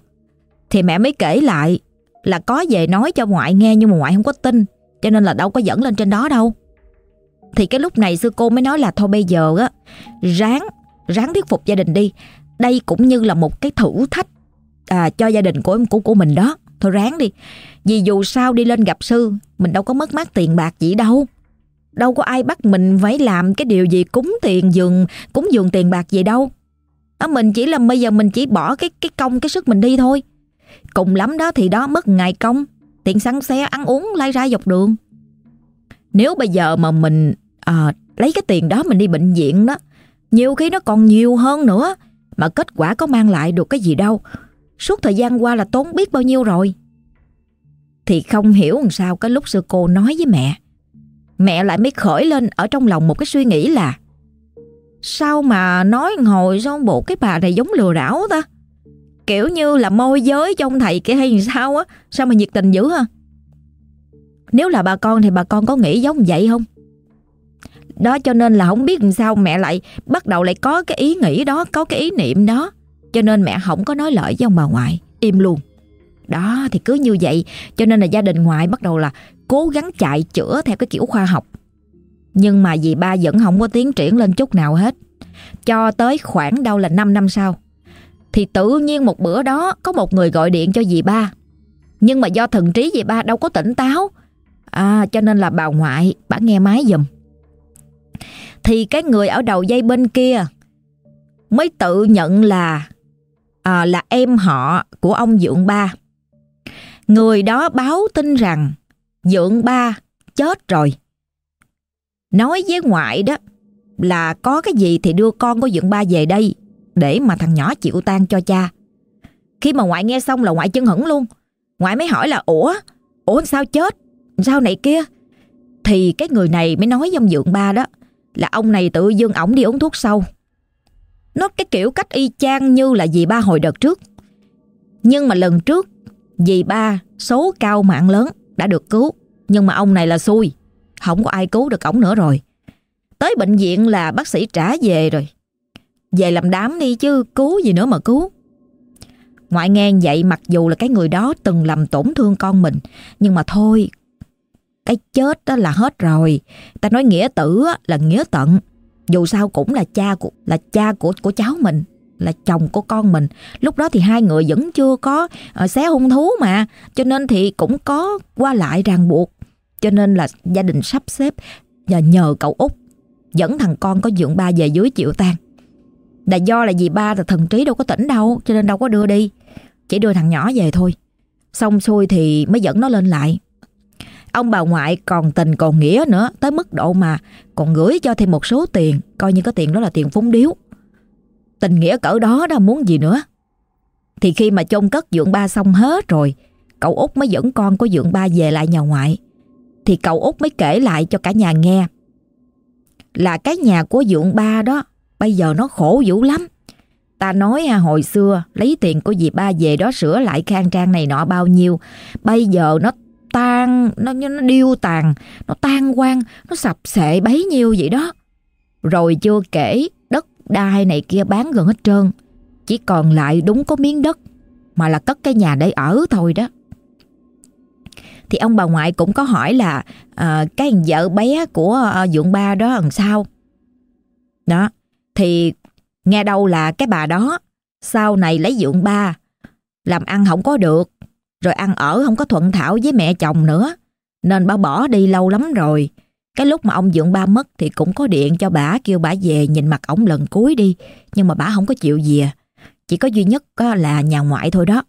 Thì mẹ mới kể lại là có về nói cho ngoại nghe nhưng mà ngoại không có tin, cho nên là đâu có dẫn lên trên đó đâu. Thì cái lúc này sư cô mới nói là thôi bây giờ á, ráng, ráng thuyết phục gia đình đi. Đây cũng như là một cái thử thách à, cho gia đình của em của của mình đó. Thôi ráng đi. Vì dù sao đi lên gặp sư, mình đâu có mất mát tiền bạc gì đâu. Đâu có ai bắt mình phải làm cái điều gì cúng tiền dường, cúng dường tiền bạc gì đâu. À, mình chỉ là bây giờ mình chỉ bỏ cái cái công cái sức mình đi thôi. Cùng lắm đó thì đó mất ngày công, tiền xăng xe ăn uống lai ra dọc đường. Nếu bây giờ mà mình à, lấy cái tiền đó mình đi bệnh viện đó, nhiều khi nó còn nhiều hơn nữa, mà kết quả có mang lại được cái gì đâu. Suốt thời gian qua là tốn biết bao nhiêu rồi. Thì không hiểu làm sao cái lúc sư cô nói với mẹ mẹ lại mới khởi lên ở trong lòng một cái suy nghĩ là Sao mà nói ngồi xong bộ cái bà này giống lừa đảo ta? Kiểu như là môi giới trong thầy kia hay sao á, sao mà nhiệt tình dữ ha? Nếu là bà con thì bà con có nghĩ giống vậy không? Đó cho nên là không biết làm sao mẹ lại bắt đầu lại có cái ý nghĩ đó, có cái ý niệm đó. Cho nên mẹ không có nói lợi với ông bà ngoại, im luôn. Đó thì cứ như vậy Cho nên là gia đình ngoại bắt đầu là Cố gắng chạy chữa theo cái kiểu khoa học Nhưng mà dì ba vẫn không có tiến triển lên chút nào hết Cho tới khoảng đâu là 5 năm sau Thì tự nhiên một bữa đó Có một người gọi điện cho dì ba Nhưng mà do thần trí dì ba đâu có tỉnh táo À cho nên là bà ngoại Bà nghe máy giùm. Thì cái người ở đầu dây bên kia Mới tự nhận là à, Là em họ của ông Dượng Ba. Người đó báo tin rằng Dượng Ba chết rồi. Nói với ngoại đó là có cái gì thì đưa con của Dượng Ba về đây để mà thằng nhỏ chịu tan cho cha. Khi mà ngoại nghe xong là ngoại chân hững luôn. Ngoại mới hỏi là ủa, ủa sao chết, sao này kia. Thì cái người này mới nói với ông Dượng Ba đó là ông này tự dưng ổng đi uống thuốc sâu. Nó cái kiểu cách y chang như là dì ba hồi đợt trước. Nhưng mà lần trước dì ba số cao mạng lớn đã được cứu. Nhưng mà ông này là xui. Không có ai cứu được ổng nữa rồi. Tới bệnh viện là bác sĩ trả về rồi. Về làm đám đi chứ cứu gì nữa mà cứu. Ngoại nghe vậy mặc dù là cái người đó từng làm tổn thương con mình. Nhưng mà thôi, cái chết đó là hết rồi. Ta nói nghĩa tử là nghĩa tận. Dù sao cũng là cha của là cha của của cháu mình, là chồng của con mình. Lúc đó thì hai người vẫn chưa có uh, xé hung thú mà, cho nên thì cũng có qua lại ràng buộc. Cho nên là gia đình sắp xếp và nhờ cậu út dẫn thằng con có dượng ba về dưới chịu tan. Là do là vì ba là thần trí đâu có tỉnh đâu cho nên đâu có đưa đi. Chỉ đưa thằng nhỏ về thôi. Xong xuôi thì mới dẫn nó lên lại. Ông bà ngoại còn tình còn nghĩa nữa tới mức độ mà còn gửi cho thêm một số tiền coi như có tiền đó là tiền phúng điếu. Tình nghĩa cỡ đó đó muốn gì nữa. Thì khi mà chôn cất dượng ba xong hết rồi cậu út mới dẫn con của dượng ba về lại nhà ngoại thì cậu út mới kể lại cho cả nhà nghe là cái nhà của dượng ba đó bây giờ nó khổ dữ lắm. Ta nói à, hồi xưa lấy tiền của dì ba về đó sửa lại khang trang này nọ bao nhiêu. Bây giờ nó tan, nó nó điêu tàn, nó tan quang, nó sập sệ bấy nhiêu vậy đó. Rồi chưa kể đất đai này kia bán gần hết trơn. Chỉ còn lại đúng có miếng đất mà là cất cái nhà để ở thôi đó thì ông bà ngoại cũng có hỏi là à, cái vợ bé của à, dượng ba đó làm sao đó thì nghe đâu là cái bà đó sau này lấy dượng ba làm ăn không có được rồi ăn ở không có thuận thảo với mẹ chồng nữa. Nên bà bỏ đi lâu lắm rồi. Cái lúc mà ông dượng ba mất thì cũng có điện cho bà, kêu bà về nhìn mặt ổng lần cuối đi. Nhưng mà bà không có chịu về. Chỉ có duy nhất là nhà ngoại thôi đó.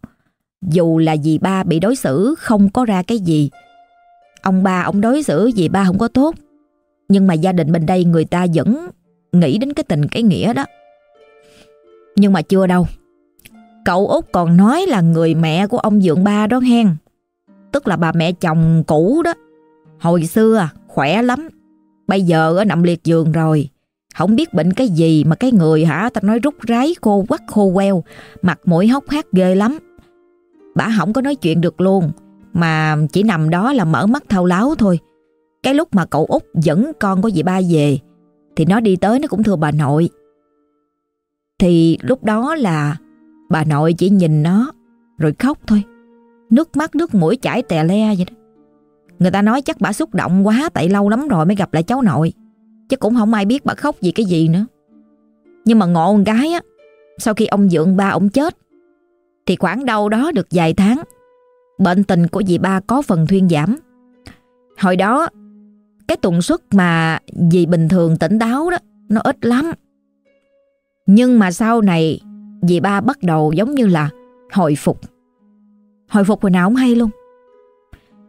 Dù là dì ba bị đối xử không có ra cái gì. Ông ba ông đối xử dì ba không có tốt. Nhưng mà gia đình bên đây người ta vẫn nghĩ đến cái tình cái nghĩa đó. Nhưng mà chưa đâu. Cậu út còn nói là người mẹ của ông dượng ba đó hen. Tức là bà mẹ chồng cũ đó. Hồi xưa à, khỏe lắm. Bây giờ ở nằm liệt giường rồi. Không biết bệnh cái gì mà cái người hả, Ta nói rút ráy khô quắt khô queo. Mặt mũi hốc hác ghê lắm. Bà không có nói chuyện được luôn. Mà chỉ nằm đó là mở mắt thao láo thôi. Cái lúc mà cậu út dẫn con của dì ba về, Thì nó đi tới nó cũng thưa bà nội. Thì lúc đó là Bà nội chỉ nhìn nó, Rồi khóc thôi. Nước mắt, nước mũi chảy tè le vậy đó. Người ta nói chắc bà xúc động quá, Tại lâu lắm rồi mới gặp lại cháu nội. Chứ cũng không ai biết bà khóc vì cái gì nữa. Nhưng mà ngộ một cái á, Sau khi ông dượng ba ông chết, thì khoảng đâu đó được vài tháng, Bệnh tình của dì ba có phần thuyên giảm. Hồi đó, Cái tuần suất mà dì bình thường tỉnh táo đó, Nó ít lắm. Nhưng mà sau này Dì ba bắt đầu giống như là Hồi phục. Hồi phục hồi nào không hay luôn.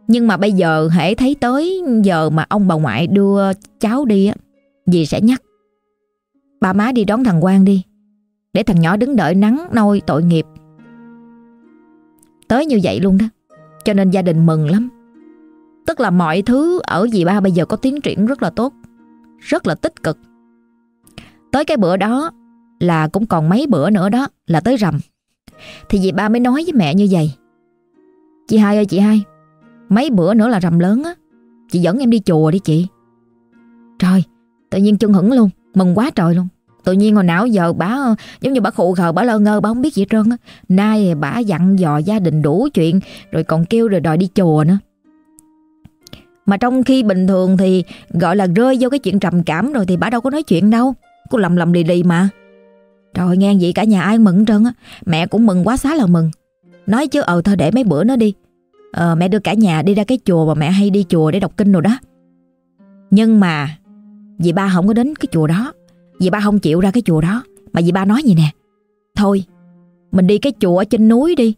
Nhưng mà bây giờ hãy thấy tới Giờ mà ông bà ngoại đưa cháu đi á, Dì sẽ nhắc. Ba má đi đón thằng Quang đi, Để thằng nhỏ đứng đợi nắng nôi tội nghiệp. Tới như vậy luôn đó, Cho nên gia đình mừng lắm. Tức là mọi thứ ở dì ba bây giờ có tiến triển rất là tốt, Rất là tích cực. Tới cái bữa đó là cũng còn mấy bữa nữa đó, Là tới rằm Thì dì ba mới nói với mẹ như vậy Chị hai ơi, chị hai, Mấy bữa nữa là rằm lớn á Chị dẫn em đi chùa đi chị Trời, tự nhiên chân hững luôn, Mừng quá trời luôn Tự nhiên hồi nào giờ bà giống như bà khụ khờ bà lơ ngơ bà không biết gì trơn á. Nay bà dặn dò gia đình đủ chuyện, rồi còn kêu rồi đòi đi chùa nữa. Mà trong khi bình thường thì gọi là rơi vô cái chuyện trầm cảm rồi thì bà đâu có nói chuyện đâu. Cô lầm lầm lì lì mà Trời nghe vậy cả nhà ai mừng trơn á. Mẹ cũng mừng quá xá là mừng. Nói chứ ờ thôi để mấy bữa nó đi. Ờ, Mẹ đưa cả nhà đi ra cái chùa Mà mẹ hay đi chùa để đọc kinh rồi đó. Nhưng mà Dì ba không có đến cái chùa đó. Dì ba không chịu ra cái chùa đó. Mà dì ba nói gì nè. Thôi mình đi cái chùa ở trên núi đi.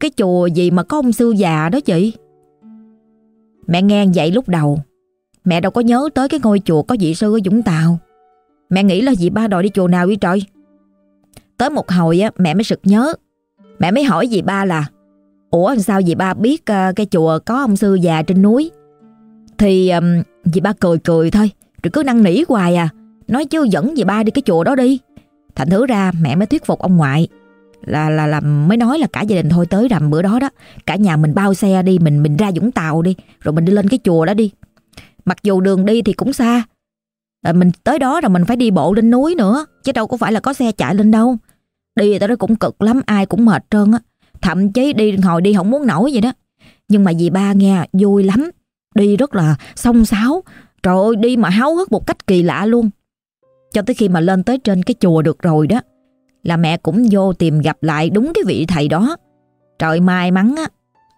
Cái chùa gì mà có ông sư già đó chị? Mẹ nghe vậy lúc đầu Mẹ đâu có nhớ tới cái ngôi chùa có vị sư ở Vũng Tàu. Mẹ nghĩ là dì ba đòi đi chùa nào đi trời? Tới một hồi á mẹ mới sực nhớ. Mẹ mới hỏi dì ba là Ủa sao dì ba biết uh, cái chùa có ông sư già trên núi? Thì um, dì ba cười cười thôi Rồi cứ năn nỉ hoài à. Nói chứ dẫn dì ba đi cái chùa đó đi. Thành thứ ra mẹ mới thuyết phục ông ngoại là là là mới nói là cả gia đình thôi tới rằm bữa đó đó cả nhà mình bao xe đi mình mình ra Vũng Tàu đi rồi mình đi lên cái chùa đó đi. Mặc dù đường đi thì cũng xa à, mình tới đó rồi mình phải đi bộ lên núi nữa chứ đâu có phải là có xe chạy lên đâu đi tới đó cũng cực lắm ai cũng mệt trơn á thậm chí đi ngồi đi không muốn nổi vậy đó nhưng mà dì ba nghe vui lắm đi rất là song sáo trời ơi đi mà háo hức một cách kỳ lạ luôn cho tới khi mà lên tới trên cái chùa được rồi đó là mẹ cũng vô tìm gặp lại đúng cái vị thầy đó. Trời may mắn á,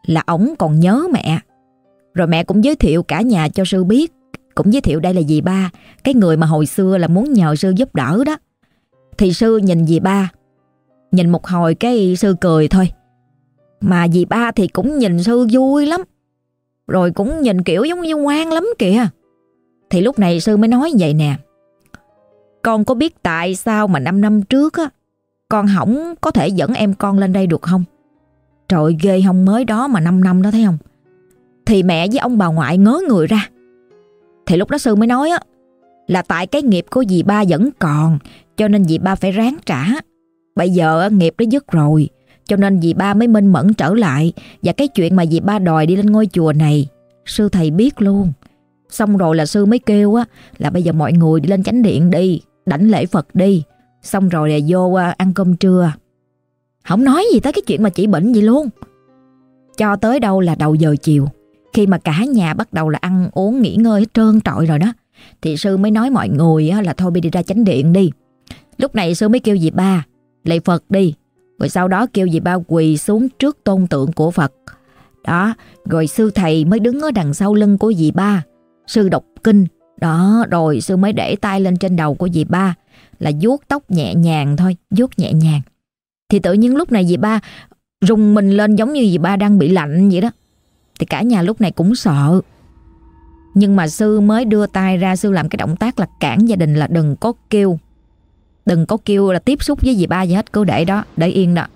là ổng còn nhớ mẹ. Rồi mẹ cũng giới thiệu cả nhà cho sư biết. Cũng giới thiệu đây là dì ba, cái người mà hồi xưa là muốn nhờ sư giúp đỡ đó. Thì sư nhìn dì ba, nhìn một hồi cái sư cười thôi. Mà dì ba thì cũng nhìn sư vui lắm. Rồi cũng nhìn kiểu giống như ngoan lắm kìa. Thì lúc này sư mới nói vậy nè. Con có biết tại sao mà 5 năm trước á, con hỏng có thể dẫn em con lên đây được không? Trời ghê không mới đó mà 5 năm đó thấy không? Thì mẹ với ông bà ngoại ngớ người ra. Thì lúc đó sư mới nói á, là tại cái nghiệp của dì ba vẫn còn, cho nên dì ba phải ráng trả. Bây giờ nghiệp đã dứt rồi. Cho nên dì ba mới minh mẫn trở lại và cái chuyện mà dì ba đòi đi lên ngôi chùa này sư thầy biết luôn. Xong rồi là sư mới kêu á là bây giờ mọi người đi lên chánh điện đi, đảnh lễ Phật đi. Xong rồi là vô à, ăn cơm trưa. Không nói gì tới cái chuyện mà chị bệnh gì luôn. Cho tới đâu là đầu giờ chiều. Khi mà cả nhà bắt đầu là ăn uống nghỉ ngơi hết trơn trọi rồi đó Thì sư mới nói mọi người là thôi đi ra chánh điện đi. Lúc này sư mới kêu dì ba Lạy Phật đi Rồi sau đó kêu dì ba quỳ xuống trước tôn tượng của Phật Đó Rồi sư thầy mới đứng ở đằng sau lưng của dì ba Sư đọc kinh Đó rồi sư mới để tay lên trên đầu của dì ba là vuốt tóc nhẹ nhàng thôi, vuốt nhẹ nhàng. Thì tự nhiên lúc này dì ba rùng mình lên giống như dì ba đang bị lạnh vậy đó. Thì cả nhà lúc này cũng sợ. Nhưng mà sư mới đưa tay ra sư làm cái động tác là cản gia đình là đừng có kêu. Đừng có kêu là tiếp xúc với dì ba gì hết, cứ để đó, để yên đó.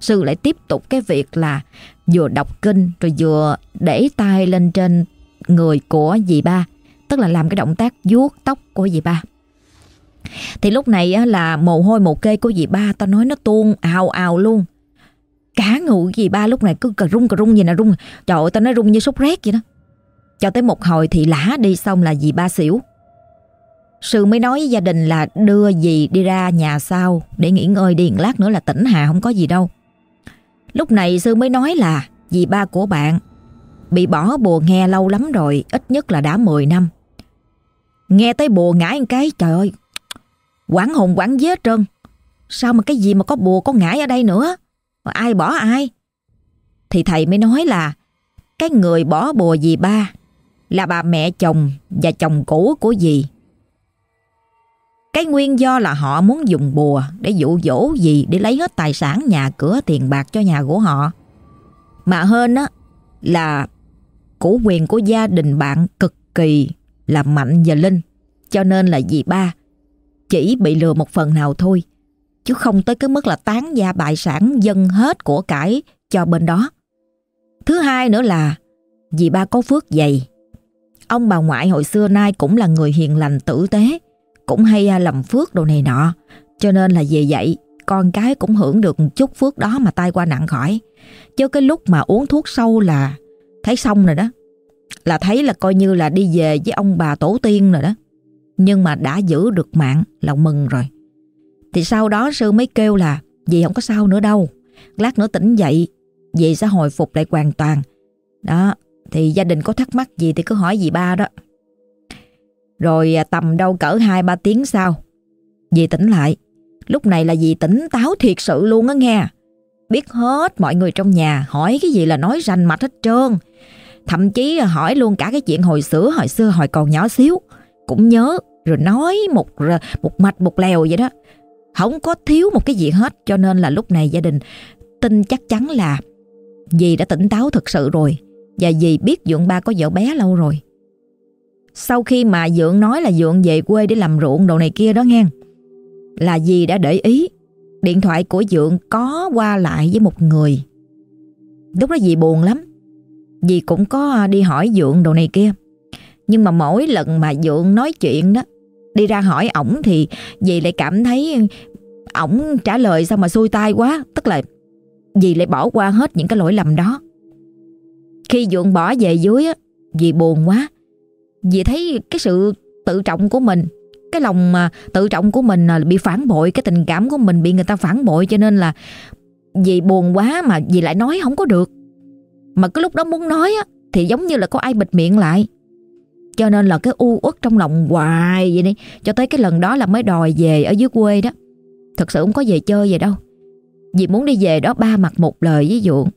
Sư lại tiếp tục cái việc là vừa đọc kinh rồi vừa để tay lên trên người của dì ba. Tức là làm cái động tác vuốt tóc của dì ba. Thì lúc này á, là mồ hôi mồ kê của dì ba Tao nói nó tuôn ào ào luôn Cả ngủ dì ba lúc này cứ cà rung cà rung gì nè rung Trời ơi tao nói rung như sốt rét vậy đó Cho tới một hồi thì lã đi xong là dì ba xỉu Sư mới nói với gia đình là đưa dì đi ra nhà sau, Để nghỉ ngơi đi lát nữa là tỉnh hà, không có gì đâu. Lúc này sư mới nói là Dì ba của bạn Bị bỏ bùa nghe lâu lắm rồi, Ít nhất là đã 10 năm. Nghe tới bùa ngãi một cái, Trời ơi, Quảng hồn quảng dế trơn. Sao mà cái gì mà có bùa có ngãi ở đây nữa? Ai bỏ ai? Thì thầy mới nói là, Cái người bỏ bùa dì ba Là bà mẹ chồng Và chồng cũ của dì. Cái nguyên do là họ muốn dùng bùa Để dụ dỗ gì Để lấy hết tài sản nhà cửa tiền bạc cho nhà của họ Mà hơn á Là Cổ quyền của gia đình bạn cực kỳ Là mạnh và linh Cho nên là dì ba chỉ bị lừa một phần nào thôi, chứ không tới cái mức là tán gia bại sản dân hết của cải cho bên đó. Thứ hai nữa là dì ba có phước dày. Ông bà ngoại hồi xưa nay cũng là người hiền lành tử tế, cũng hay à, làm phước đồ này nọ, cho nên là về vậy con cái cũng hưởng được chút phước đó mà tai qua nặng khỏi. Chứ cái lúc mà uống thuốc sâu là thấy xong rồi đó. Là thấy là coi như là đi về với ông bà tổ tiên rồi đó nhưng mà đã giữ được mạng là mừng rồi. Thì sau đó sư mới kêu là dì không có sao nữa đâu. Lát nữa tỉnh dậy, dì sẽ hồi phục lại hoàn toàn. Đó, thì gia đình có thắc mắc gì thì cứ hỏi dì ba đó. Rồi à, tầm đâu cỡ 2-3 tiếng sau. Dì tỉnh lại. Lúc này là dì tỉnh táo thiệt sự luôn á nghe. Biết hết mọi người trong nhà Hỏi cái gì là nói rành mạch hết trơn. Thậm chí à, hỏi luôn cả cái chuyện hồi xưa Hồi xưa hồi còn nhỏ xíu. Cũng nhớ, rồi nói một một mạch, một lèo vậy đó. Không có thiếu một cái gì hết, Cho nên là lúc này gia đình tin chắc chắn là Dì đã tỉnh táo thật sự rồi. Và dì biết Dượng ba có vợ bé lâu rồi. Sau khi mà Dượng nói là Dượng về quê để làm ruộng đồ này kia đó nghe, Là dì đã để ý Điện thoại của Dượng có qua lại với một người. Lúc đó dì buồn lắm, Dì cũng có à, đi hỏi Dượng đồ này kia. Nhưng mà mỗi lần mà Dượng nói chuyện đó, Đi ra hỏi ổng thì dì lại cảm thấy ổng trả lời sao mà xui tai quá. Tức là dì lại bỏ qua hết những cái lỗi lầm đó. Khi Dượng bỏ về dưới á, Dì buồn quá vì thấy cái sự tự trọng của mình, Cái lòng mà tự trọng của mình à, bị phản bội, Cái tình cảm của mình bị người ta phản bội, Cho nên là vì buồn quá mà vì lại nói không có được. Mà cái lúc đó muốn nói á, Thì giống như là có ai bịt miệng lại. Cho nên là cái u uất trong lòng hoài vậy đi, Cho tới cái lần đó là mới đòi về ở dưới quê đó. Thật sự không có về chơi vậy đâu. Vì muốn đi về đó ba mặt một lời với Dượng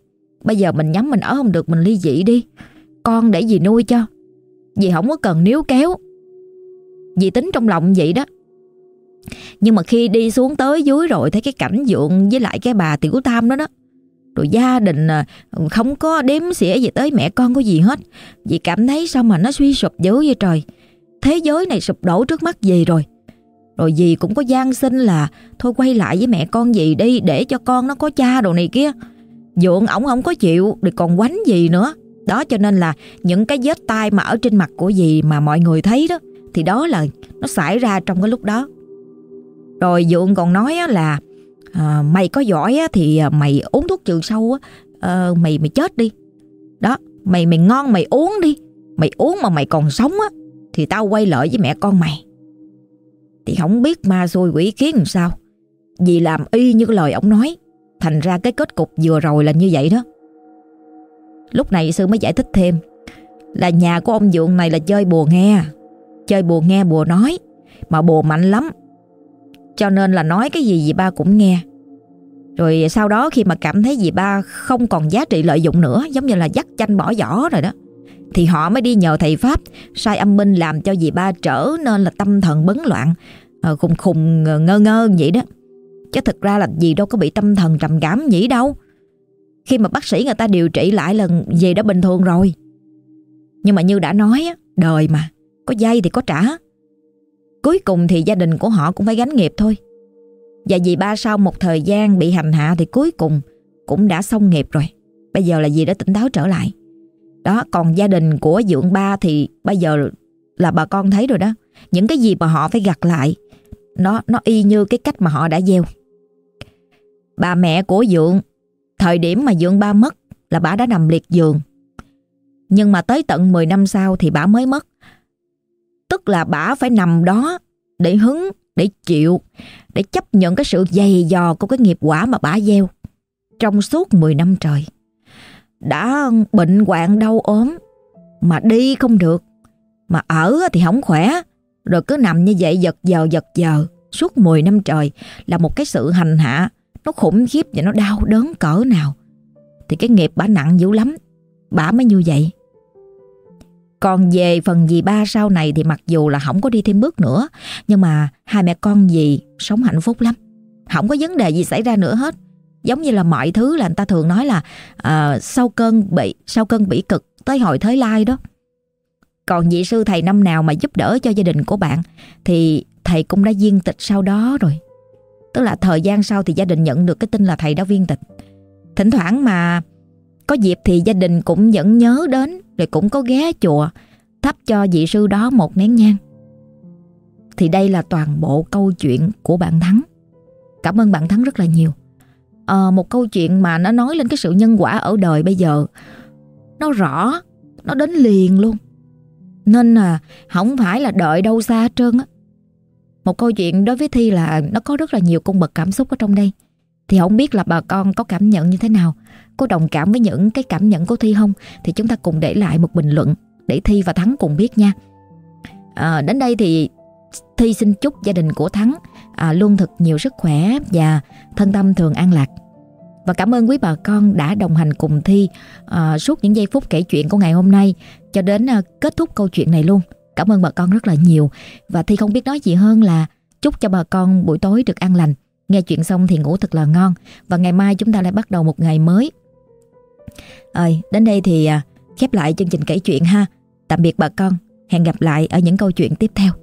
Bây giờ mình nhắm mình ở không được, mình ly dị đi, Con để gì nuôi cho. Dì không có cần níu kéo. Dì tính trong lòng vậy đó. Nhưng mà khi đi xuống tới dưới rồi Thấy cái cảnh Dượng với lại cái bà Tiểu Tam đó đó. Rồi gia đình à, không có đếm xỉa gì tới mẹ con của dì hết. Dì cảm thấy sao mà nó suy sụp dữ vậy trời. Thế giới này sụp đổ trước mắt dì rồi. Rồi dì cũng có gian sinh là Thôi quay lại với mẹ con dì đi Để cho con nó có cha đồ này kia. Dượng ổng không có chịu, Rồi còn quánh dì nữa. Đó cho nên là những cái vết tai mà ở trên mặt của dì Mà mọi người thấy đó Thì đó là nó xảy ra trong cái lúc đó. Rồi Dượng còn nói là à, Mày có giỏi thì ờ, mày uống thuốc trừ sâu à, Mày mày chết đi. Đó mày mày ngon mày uống đi. Mày uống mà mày còn sống á Thì tao quay lại với mẹ con mày. Thì không biết ma xui quỷ khiến làm sao. Vì làm y như cái lời ông nói Thành ra cái kết cục vừa rồi là như vậy đó. Lúc này sư mới giải thích thêm. Là nhà của ông Dượng này là chơi bùa nghe. Chơi bùa nghe, bùa nói. Mà bùa mạnh lắm. Cho nên là nói cái gì dì ba cũng nghe. Rồi sau đó khi mà cảm thấy dì ba không còn giá trị lợi dụng nữa, Giống như là dắt chanh bỏ vỏ rồi đó, thì họ mới đi nhờ thầy Pháp sai âm minh làm cho dì ba trở nên là tâm thần bấn loạn ờ, khùng khùng ngơ ngơ vậy đó. Chứ thực ra là dì đâu có bị tâm thần trầm cảm nhỉ đâu khi mà bác sĩ người ta điều trị lại là về đã bình thường rồi. Nhưng mà như đã nói đời mà có dây thì có trả. Cuối cùng thì gia đình của họ cũng phải gánh nghiệp thôi. Và dì ba sau một thời gian bị hành hạ thì cuối cùng cũng đã xong nghiệp rồi. Bây giờ là dì đã tỉnh táo trở lại. Đó, còn gia đình của Dượng Ba thì bây giờ là bà con thấy rồi đó. Những cái gì mà họ phải gặt lại, nó nó y như cái cách mà họ đã gieo. Bà mẹ của Dượng, thời điểm mà Dượng Ba mất là bà đã nằm liệt giường. Nhưng mà tới tận 10 năm sau thì bà mới mất. Tức là bà phải nằm đó để hứng, để chịu, để chấp nhận cái sự dày dò của cái nghiệp quả mà bà gieo trong suốt 10 năm trời đã bệnh hoạn đau ốm mà đi không được mà ở thì không khỏe rồi cứ nằm như vậy giật giờ giật giờ suốt 10 năm trời là một cái sự hành hạ nó khủng khiếp và nó đau đớn cỡ nào. Thì cái nghiệp bà nặng dữ lắm. Bà mới như vậy. Còn về phần dì ba sau này thì mặc dù là không có đi thêm bước nữa nhưng mà hai mẹ con dì sống hạnh phúc lắm. Không có vấn đề gì xảy ra nữa hết. Giống như là mọi thứ là người ta thường nói là uh, sau cơn bị sau cơn bỉ cực tới hồi thới lai đó. Còn vị sư thầy năm nào mà giúp đỡ cho gia đình của bạn thì thầy cũng đã viên tịch sau đó rồi tức là thời gian sau thì gia đình nhận được cái tin là thầy đã viên tịch. Thỉnh thoảng mà có dịp thì gia đình cũng vẫn nhớ đến rồi cũng có ghé chùa thắp cho vị sư đó một nén nhang. Thì đây là toàn bộ câu chuyện của bạn Thắng. Cảm ơn bạn Thắng rất là nhiều. À, một câu chuyện mà nó nói lên cái sự nhân quả ở đời bây giờ nó rõ nó đến liền luôn. Nên là không phải là đợi đâu xa hết trơn á một câu chuyện đối với thi là nó có rất là nhiều cung bậc cảm xúc ở trong đây thì không biết là bà con có cảm nhận như thế nào có đồng cảm với những cái cảm nhận của thi không thì chúng ta cùng để lại một bình luận để thi và thắng cùng biết nha à, đến đây thì thi xin chúc gia đình của thắng à, luôn thật nhiều sức khỏe và thân tâm thường an lạc. Và cảm ơn quý bà con đã đồng hành cùng Thi à, suốt những giây phút kể chuyện của ngày hôm nay cho đến à, kết thúc câu chuyện này luôn. Cảm ơn bà con rất là nhiều. Và Thi không biết nói gì hơn là chúc cho bà con buổi tối được an lành. Nghe chuyện xong thì ngủ thật là ngon. Và ngày mai chúng ta lại bắt đầu một ngày mới. Ơi, đến đây thì à, khép lại chương trình kể chuyện ha. Tạm biệt bà con. Hẹn gặp lại ở những câu chuyện tiếp theo.